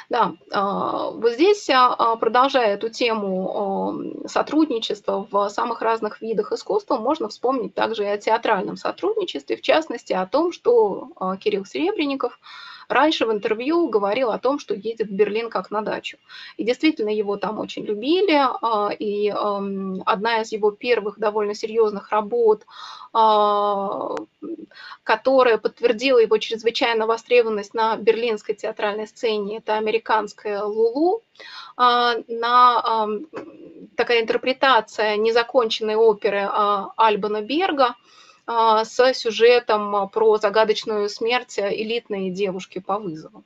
Speaker 1: Да, а, вот здесь, а, продолжая эту тему сотрудничества в самых разных видах искусства, можно вспомнить также и о театральном сотрудничестве, в частности, о том, что Кирилл Серебренников – раньше в интервью говорил о том, что едет в Берлин как на дачу. И действительно его там очень любили, а, и одна из его первых довольно серьезных работ, а, которая подтвердила его чрезвычайную востребованность на берлинской театральной сцене, это американская «Лулу», а, на такая интерпретация незаконченной оперы Альбана Берга – с сюжетом а, про загадочную смерть элитной девушки по вызову.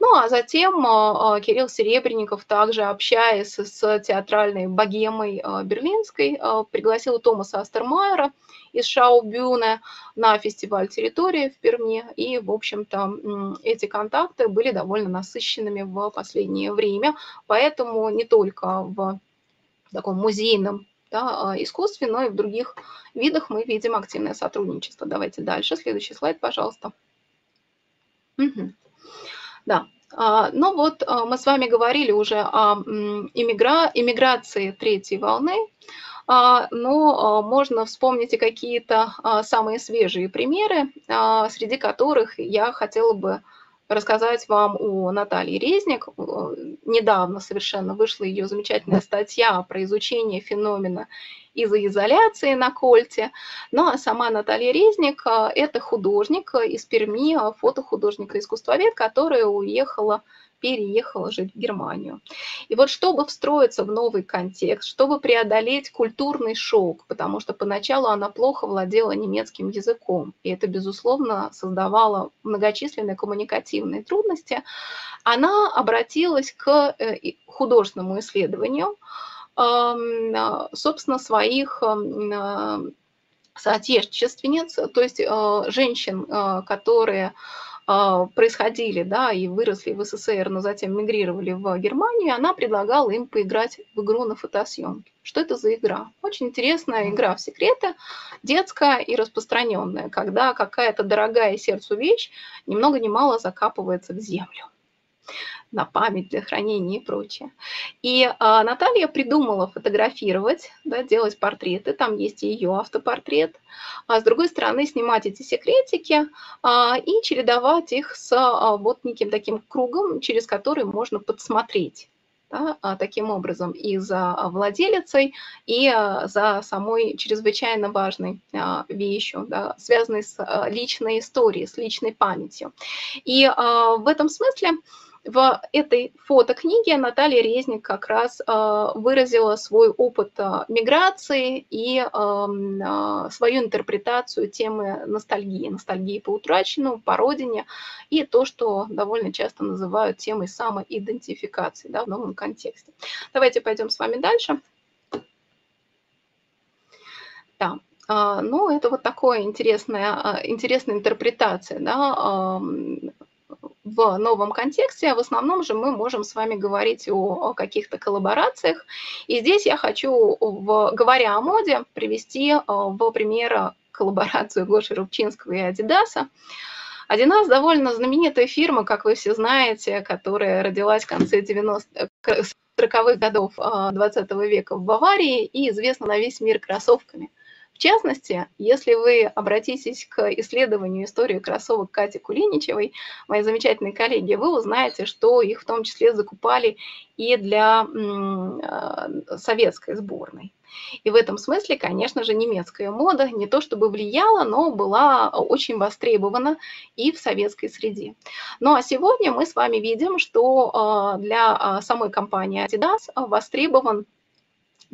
Speaker 1: Ну а затем а, Кирилл Серебренников, также общаясь с театральной богемой берлинской, пригласил Томаса Астермайера из Шаубюне на фестиваль территории в Перми. И, в общем-то, эти контакты были довольно насыщенными в последнее время. Поэтому не только в таком музейном да, искусстве, но и в других видах мы видим активное сотрудничество. Давайте дальше. Следующий слайд, пожалуйста. Угу. Да, а, ну вот а, мы с вами говорили уже о иммигра... иммиграции третьей волны, а, но можно вспомнить и какие-то самые свежие примеры, среди которых я хотела бы рассказать вам о Наталье Резник. Недавно совершенно вышла ее замечательная статья про изучение феномена изоизоляции на кольте. Ну а сама Наталья Резник – это художник из Перми, фотохудожник и искусствовед, которая уехала переехала жить в Германию. И вот чтобы встроиться в новый контекст, чтобы преодолеть культурный шок, потому что поначалу она плохо владела немецким языком, и это, безусловно, создавало многочисленные коммуникативные трудности, она обратилась к э, художественному исследованию, собственно, своих соотечественниц, то есть э, женщин, э, которые происходили, да, и выросли в СССР, но затем мигрировали в Германию, она предлагала им поиграть в игру на фотосъемке. Что это за игра? Очень интересная игра в секреты, детская и распространенная, когда какая-то дорогая сердцу вещь ни много ни мало закапывается в землю на память, для хранения и прочее. И а, Наталья придумала фотографировать, да, делать портреты, там есть ее автопортрет, а с другой стороны снимать эти секретики а, и чередовать их с а, вот неким таким кругом, через который можно подсмотреть да, а, таким образом и за владелицей, и а, за самой чрезвычайно важной а, вещью, да, связанной с личной историей, с личной памятью. И в этом смысле в этой фотокниге Наталья Резник как раз а, выразила свой опыт а, миграции и а, свою интерпретацию темы ностальгии, ностальгии по утраченному, по родине, и то, что довольно часто называют темой самоидентификации да, в новом контексте. Давайте пойдем с вами дальше. Да, ну, это вот такая интересная, интересная интерпретация да, в новом контексте, в основном же мы можем с вами говорить о, о каких-то коллаборациях. И здесь я хочу, в, говоря о моде, привести э, в пример коллаборацию Гоши Рубчинского и Адидаса. Адидас довольно знаменитая фирма, как вы все знаете, которая родилась в конце 90 40-х годов 20 э, века в Баварии и известна на весь мир кроссовками – частности, если вы обратитесь к исследованию истории кроссовок Кати Кулиничевой, моей замечательной коллеги, вы узнаете, что их в том числе закупали и для э, советской сборной. И в этом смысле, конечно же, немецкая мода не то чтобы влияла, но была очень востребована и в советской среде. Ну а сегодня мы с вами видим, что э, для э, самой компании Adidas востребован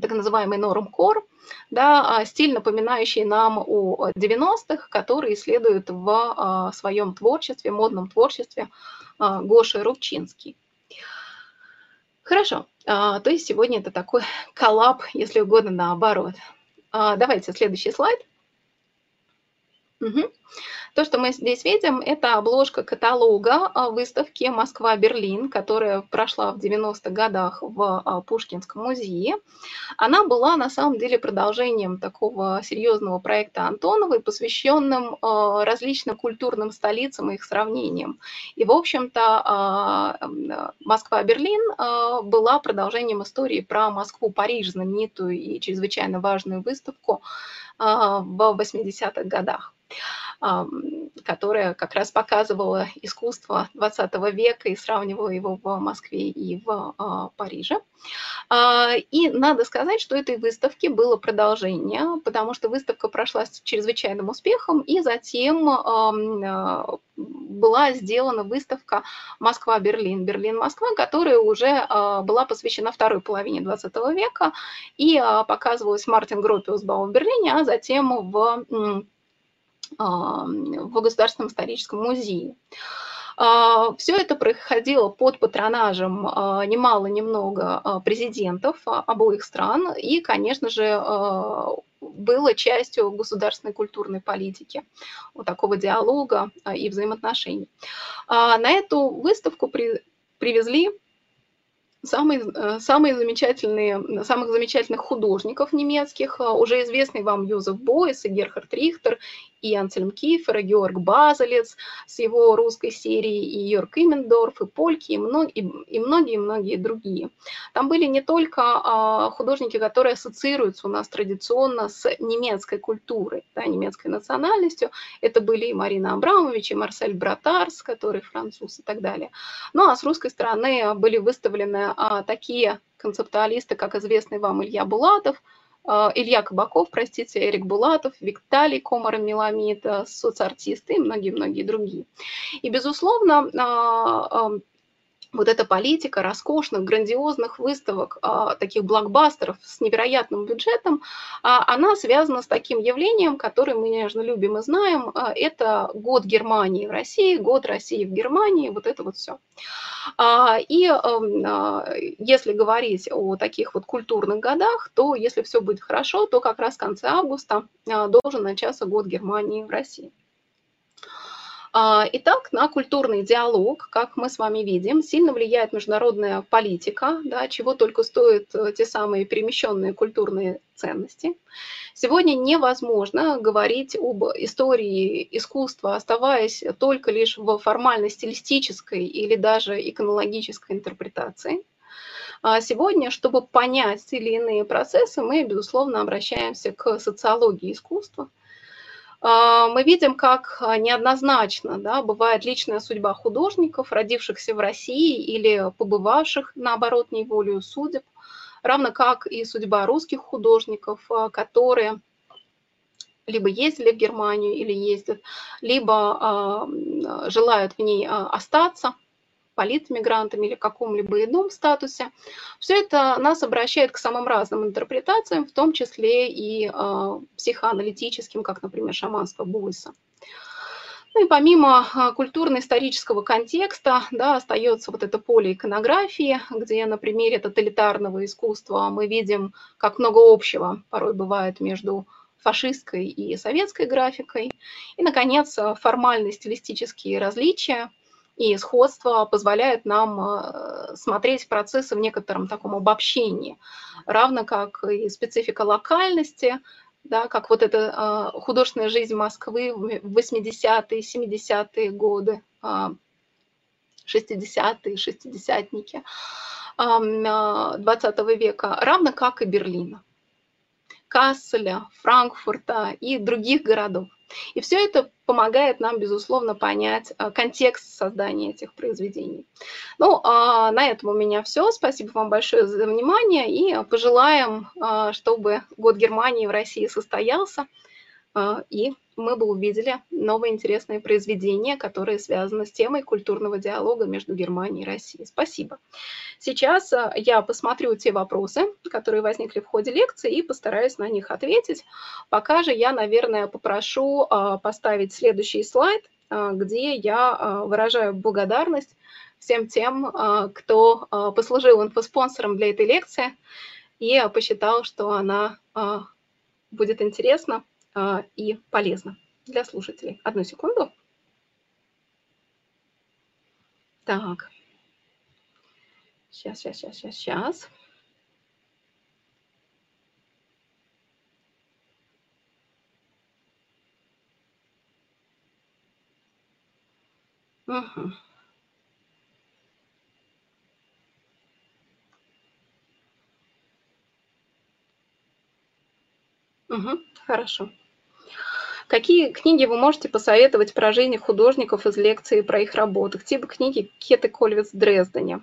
Speaker 1: так называемый норм-кор, да, а, стиль, напоминающий нам о 90-х, который исследует в а, своем творчестве, модном творчестве а, Гоша Рубчинский. Хорошо, то есть сегодня это такой коллаб, если угодно, наоборот. Давайте следующий слайд. Угу. То, что мы здесь видим, это обложка каталога а, выставки «Москва-Берлин», которая прошла в 90-х годах в а, Пушкинском музее. Она была на самом деле продолжением такого серьезного проекта Антоновой, посвященным а, различным культурным столицам и их сравнениям. И, в общем-то, «Москва-Берлин» была продолжением истории про Москву-Париж, знаменитую и чрезвычайно важную выставку в 80-х годах которая как раз показывала искусство 20 века и сравнивала его в Москве и в а, Париже. А, и надо сказать, что этой выставке было продолжение, потому что выставка прошла с чрезвычайным успехом, и затем а, была сделана выставка Москва-Берлин, Берлин-Москва, которая уже была посвящена второй половине 20 века и показывалась Мартин Гропиусбау в Берлине, а затем в в Государственном историческом музее. А, Все это происходило под патронажем а, немало-немного а, президентов обоих стран и, конечно же, было частью государственной культурной политики, вот такого диалога и взаимоотношений. На эту выставку привезли Самые, э, самые замечательные, самых замечательных художников немецких, уже известный вам Юзеф Бойс и Герхард Рихтер, и Ансельм Кифер, и Георг Базелец с его русской серией, и Йорк Имендорф, и Польки, и многие-многие другие. Там были не только а, художники, которые ассоциируются у нас традиционно с немецкой культурой, да, немецкой национальностью. Это были и Марина Абрамович, и Марсель Братарс, который француз и так далее. Ну а с русской стороны были выставлены а, такие концептуалисты, как известный вам Илья Булатов, Илья Кабаков, простите, Эрик Булатов, Викталий Комар Меламид, соцартисты и многие-многие другие. И, безусловно, а, вот эта политика роскошных, грандиозных выставок, а, таких блокбастеров с невероятным бюджетом, а, она связана с таким явлением, которое мы нежно любим и знаем. А, это год Германии в России, год России в Германии, вот это вот все. И эм, если говорить о таких вот культурных годах, то если все будет хорошо, то как раз в конце августа должен начаться год Германии в России. А, итак, на культурный диалог, как мы с вами видим, сильно влияет международная политика, да, чего только стоят э, те самые перемещенные культурные ценности. Сегодня невозможно говорить об истории искусства, оставаясь только лишь в формально-стилистической или даже иконологической интерпретации. А сегодня, чтобы понять или иные процессы, мы, безусловно, обращаемся к социологии искусства, мы видим, как а, неоднозначно да, бывает личная судьба художников, родившихся в России или побывавших, наоборот, неволею судеб, равно как и судьба русских художников, а, которые либо ездили в Германию или ездят, либо желают в ней остаться – политмигрантами или каком-либо ином статусе. Все это нас обращает к самым разным интерпретациям, в том числе и э, психоаналитическим, как, например, шаманство Буйса. Ну и помимо а, культурно-исторического контекста, да, остается вот это поле иконографии, где на примере тоталитарного искусства мы видим, как много общего порой бывает между фашистской и советской графикой. И, наконец, формальные стилистические различия, и сходство позволяет нам э, смотреть процессы в некотором таком обобщении, равно как и специфика локальности, да, как вот эта э, художественная жизнь Москвы в 80-е, 70-е годы, 60-е, шестидесятники 20 века, равно как и Берлина, Касселя, Франкфурта и других городов. И все это помогает нам, безусловно, понять э, контекст создания этих произведений. Ну, а на этом у меня все. Спасибо вам большое за внимание и пожелаем, э, чтобы год Германии в России состоялся э, и мы бы увидели новые интересные произведения, которые связаны с темой культурного диалога между Германией и Россией. Спасибо. Сейчас э, я посмотрю те вопросы, которые возникли в ходе лекции, и постараюсь на них ответить. Пока же я, наверное, попрошу э, поставить следующий слайд, э, где я выражаю благодарность всем тем, кто послужил инфоспонсором для этой лекции и посчитал, что она будет интересна. А, и полезно. для слушателей. Одну секунду. Так. Сейчас, сейчас, сейчас, сейчас, сейчас. Угу. Угу, хорошо. Какие книги вы можете посоветовать про жизнь художников из лекции про их работы? Типа книги Кеты Кольвиц в Дрездене.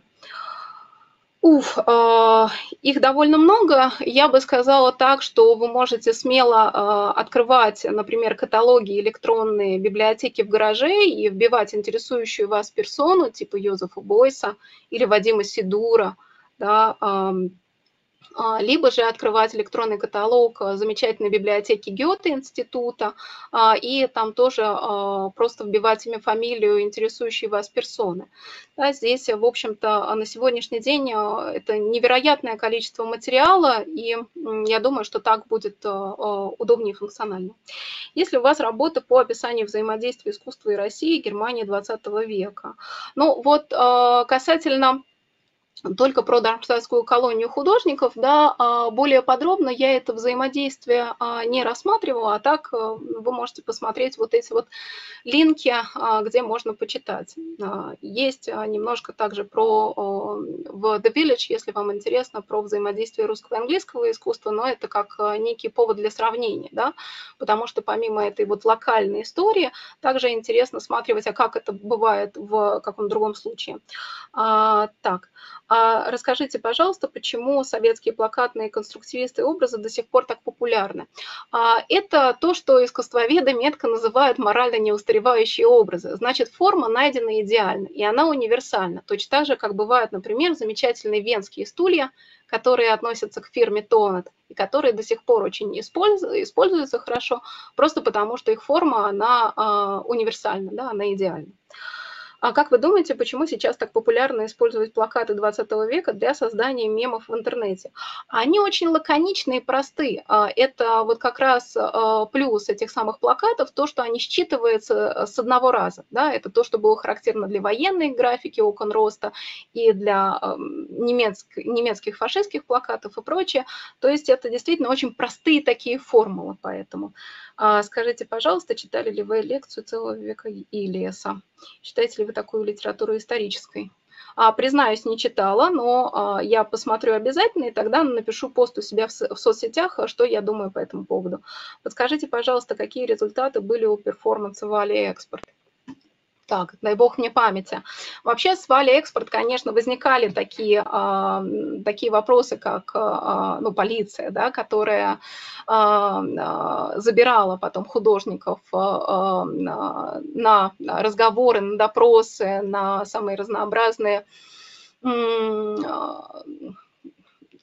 Speaker 1: Уф, э, их довольно много. Я бы сказала так, что вы можете смело э, открывать, например, каталоги электронные библиотеки в гараже и вбивать интересующую вас персону, типа Йозефа Бойса или Вадима Сидура, да, а, либо же открывать электронный каталог а, замечательной библиотеки Гёте-института, а, и там тоже просто вбивать имя, фамилию интересующей вас персоны. Да, здесь, в общем-то, на сегодняшний день это невероятное количество материала, и я думаю, что так будет удобнее и функционально. Если у вас работа по описанию взаимодействия искусства и России, Германии 20 века. Ну вот касательно только про Дармштадтскую колонию художников, да, а более подробно я это взаимодействие а, не рассматривала, а так э, вы можете посмотреть вот эти вот линки, а, где можно почитать. Есть немножко также про в The Village, если вам интересно, про взаимодействие русского и английского искусства, но это как некий повод для сравнения, да, потому что помимо этой вот локальной истории, также интересно смотреть, а как это бывает в каком другом случае. Так, а расскажите, пожалуйста, почему советские плакатные конструктивисты образы до сих пор так популярны? А, это то, что искусствоведы метко называют морально неустаревающие образы. Значит, форма найдена идеально, и она универсальна. Точно так же, как бывают, например, замечательные венские стулья, которые относятся к фирме Тонет, и которые до сих пор очень используются хорошо, просто потому что их форма, она а, универсальна, да, она идеальна. А как вы думаете, почему сейчас так популярно использовать плакаты 20 века для создания мемов в интернете? Они очень лаконичные и просты. А, это вот как раз а, плюс этих самых плакатов, то, что они считываются с одного раза. Да? Это то, что было характерно для военной графики окон роста и для немецк, немецких фашистских плакатов и прочее. То есть это действительно очень простые такие формулы, поэтому. А скажите, пожалуйста, читали ли вы лекцию целого века Илиеса? Считаете ли вы такую литературу исторической? А, признаюсь, не читала, но а, я посмотрю обязательно, и тогда напишу пост у себя в, в соцсетях, что я думаю по этому поводу. Подскажите, пожалуйста, какие результаты были у перформанса в Алиэкспорт? Так, дай бог мне памяти. Вообще с Вали Экспорт, конечно, возникали такие, а, такие вопросы, как а, ну, полиция, да, которая а, забирала потом художников на разговоры, на допросы, на самые разнообразные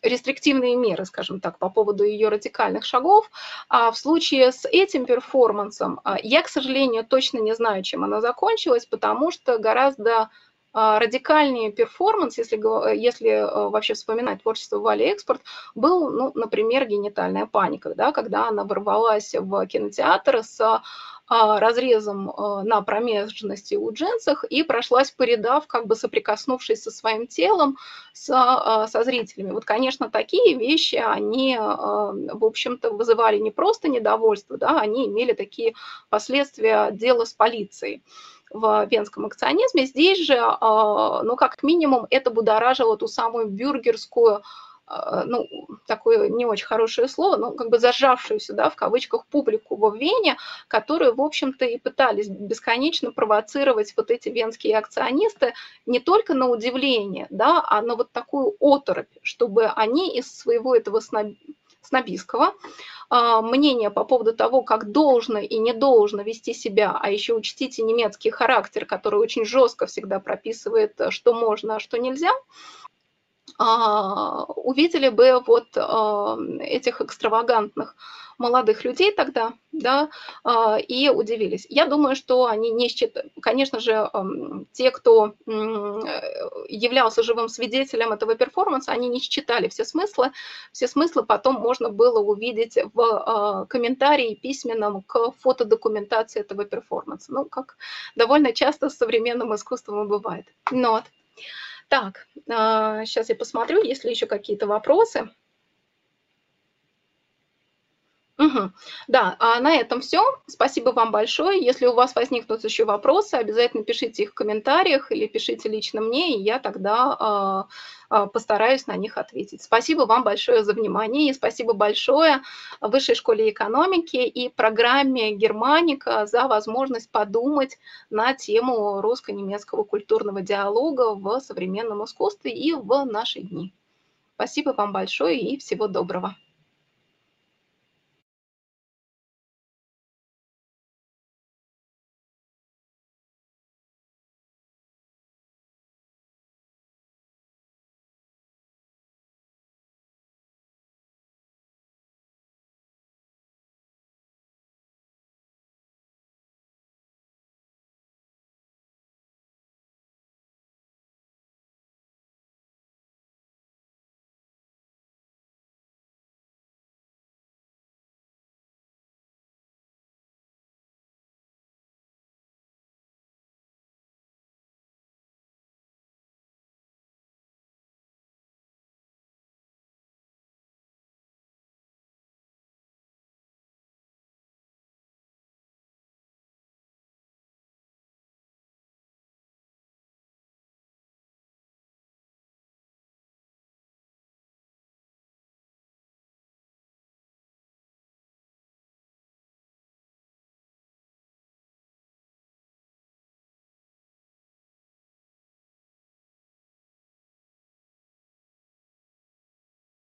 Speaker 1: рестриктивные меры, скажем так, по поводу ее радикальных шагов. А в случае с этим перформансом а, я, к сожалению, точно не знаю, чем она закончилась, потому что гораздо а, радикальнее перформанс, если, если а, вообще вспоминать творчество Вали Экспорт, был, ну, например, генитальная паника, да, когда она ворвалась в кинотеатр с а, разрезом а, на промежности у джинсах и прошлась по рядам, как бы соприкоснувшись со своим телом, с, а, со зрителями. Вот, конечно, такие вещи, они, в общем-то, вызывали не просто недовольство, да, они имели такие последствия дела с полицией в венском акционизме. Здесь же, ну, как минимум, это будоражило ту самую бюргерскую а, ну, такое не очень хорошее слово, но как бы зажавшуюся, да, в кавычках, публику во Вене, которые, в общем-то, и пытались бесконечно провоцировать вот эти венские акционисты не только на удивление, да, а на вот такую оторопь, чтобы они из своего этого сноб... снобистского а, мнения по поводу того, как должно и не должно вести себя, а еще учтите немецкий характер, который очень жестко всегда прописывает, что можно, а что нельзя, а, увидели бы вот а, этих экстравагантных молодых людей тогда, да, а, и удивились. Я думаю, что они не считают, конечно же, те, кто являлся живым свидетелем этого перформанса, они не считали все смыслы, все смыслы потом можно было увидеть в а, комментарии письменном к фотодокументации этого перформанса, ну, как довольно часто с современным искусством и бывает. Ну вот. Так, сейчас а, я посмотрю, есть ли еще какие-то вопросы. Угу. Да, а на этом все. Спасибо вам большое. Если у вас возникнут еще вопросы, обязательно пишите их в комментариях или пишите лично мне, и я тогда э, постараюсь на них ответить. Спасибо вам большое за внимание, и спасибо большое Высшей школе экономики и программе «Германика» за возможность подумать на тему русско-немецкого культурного диалога в современном искусстве и в наши дни. Спасибо вам большое и всего доброго.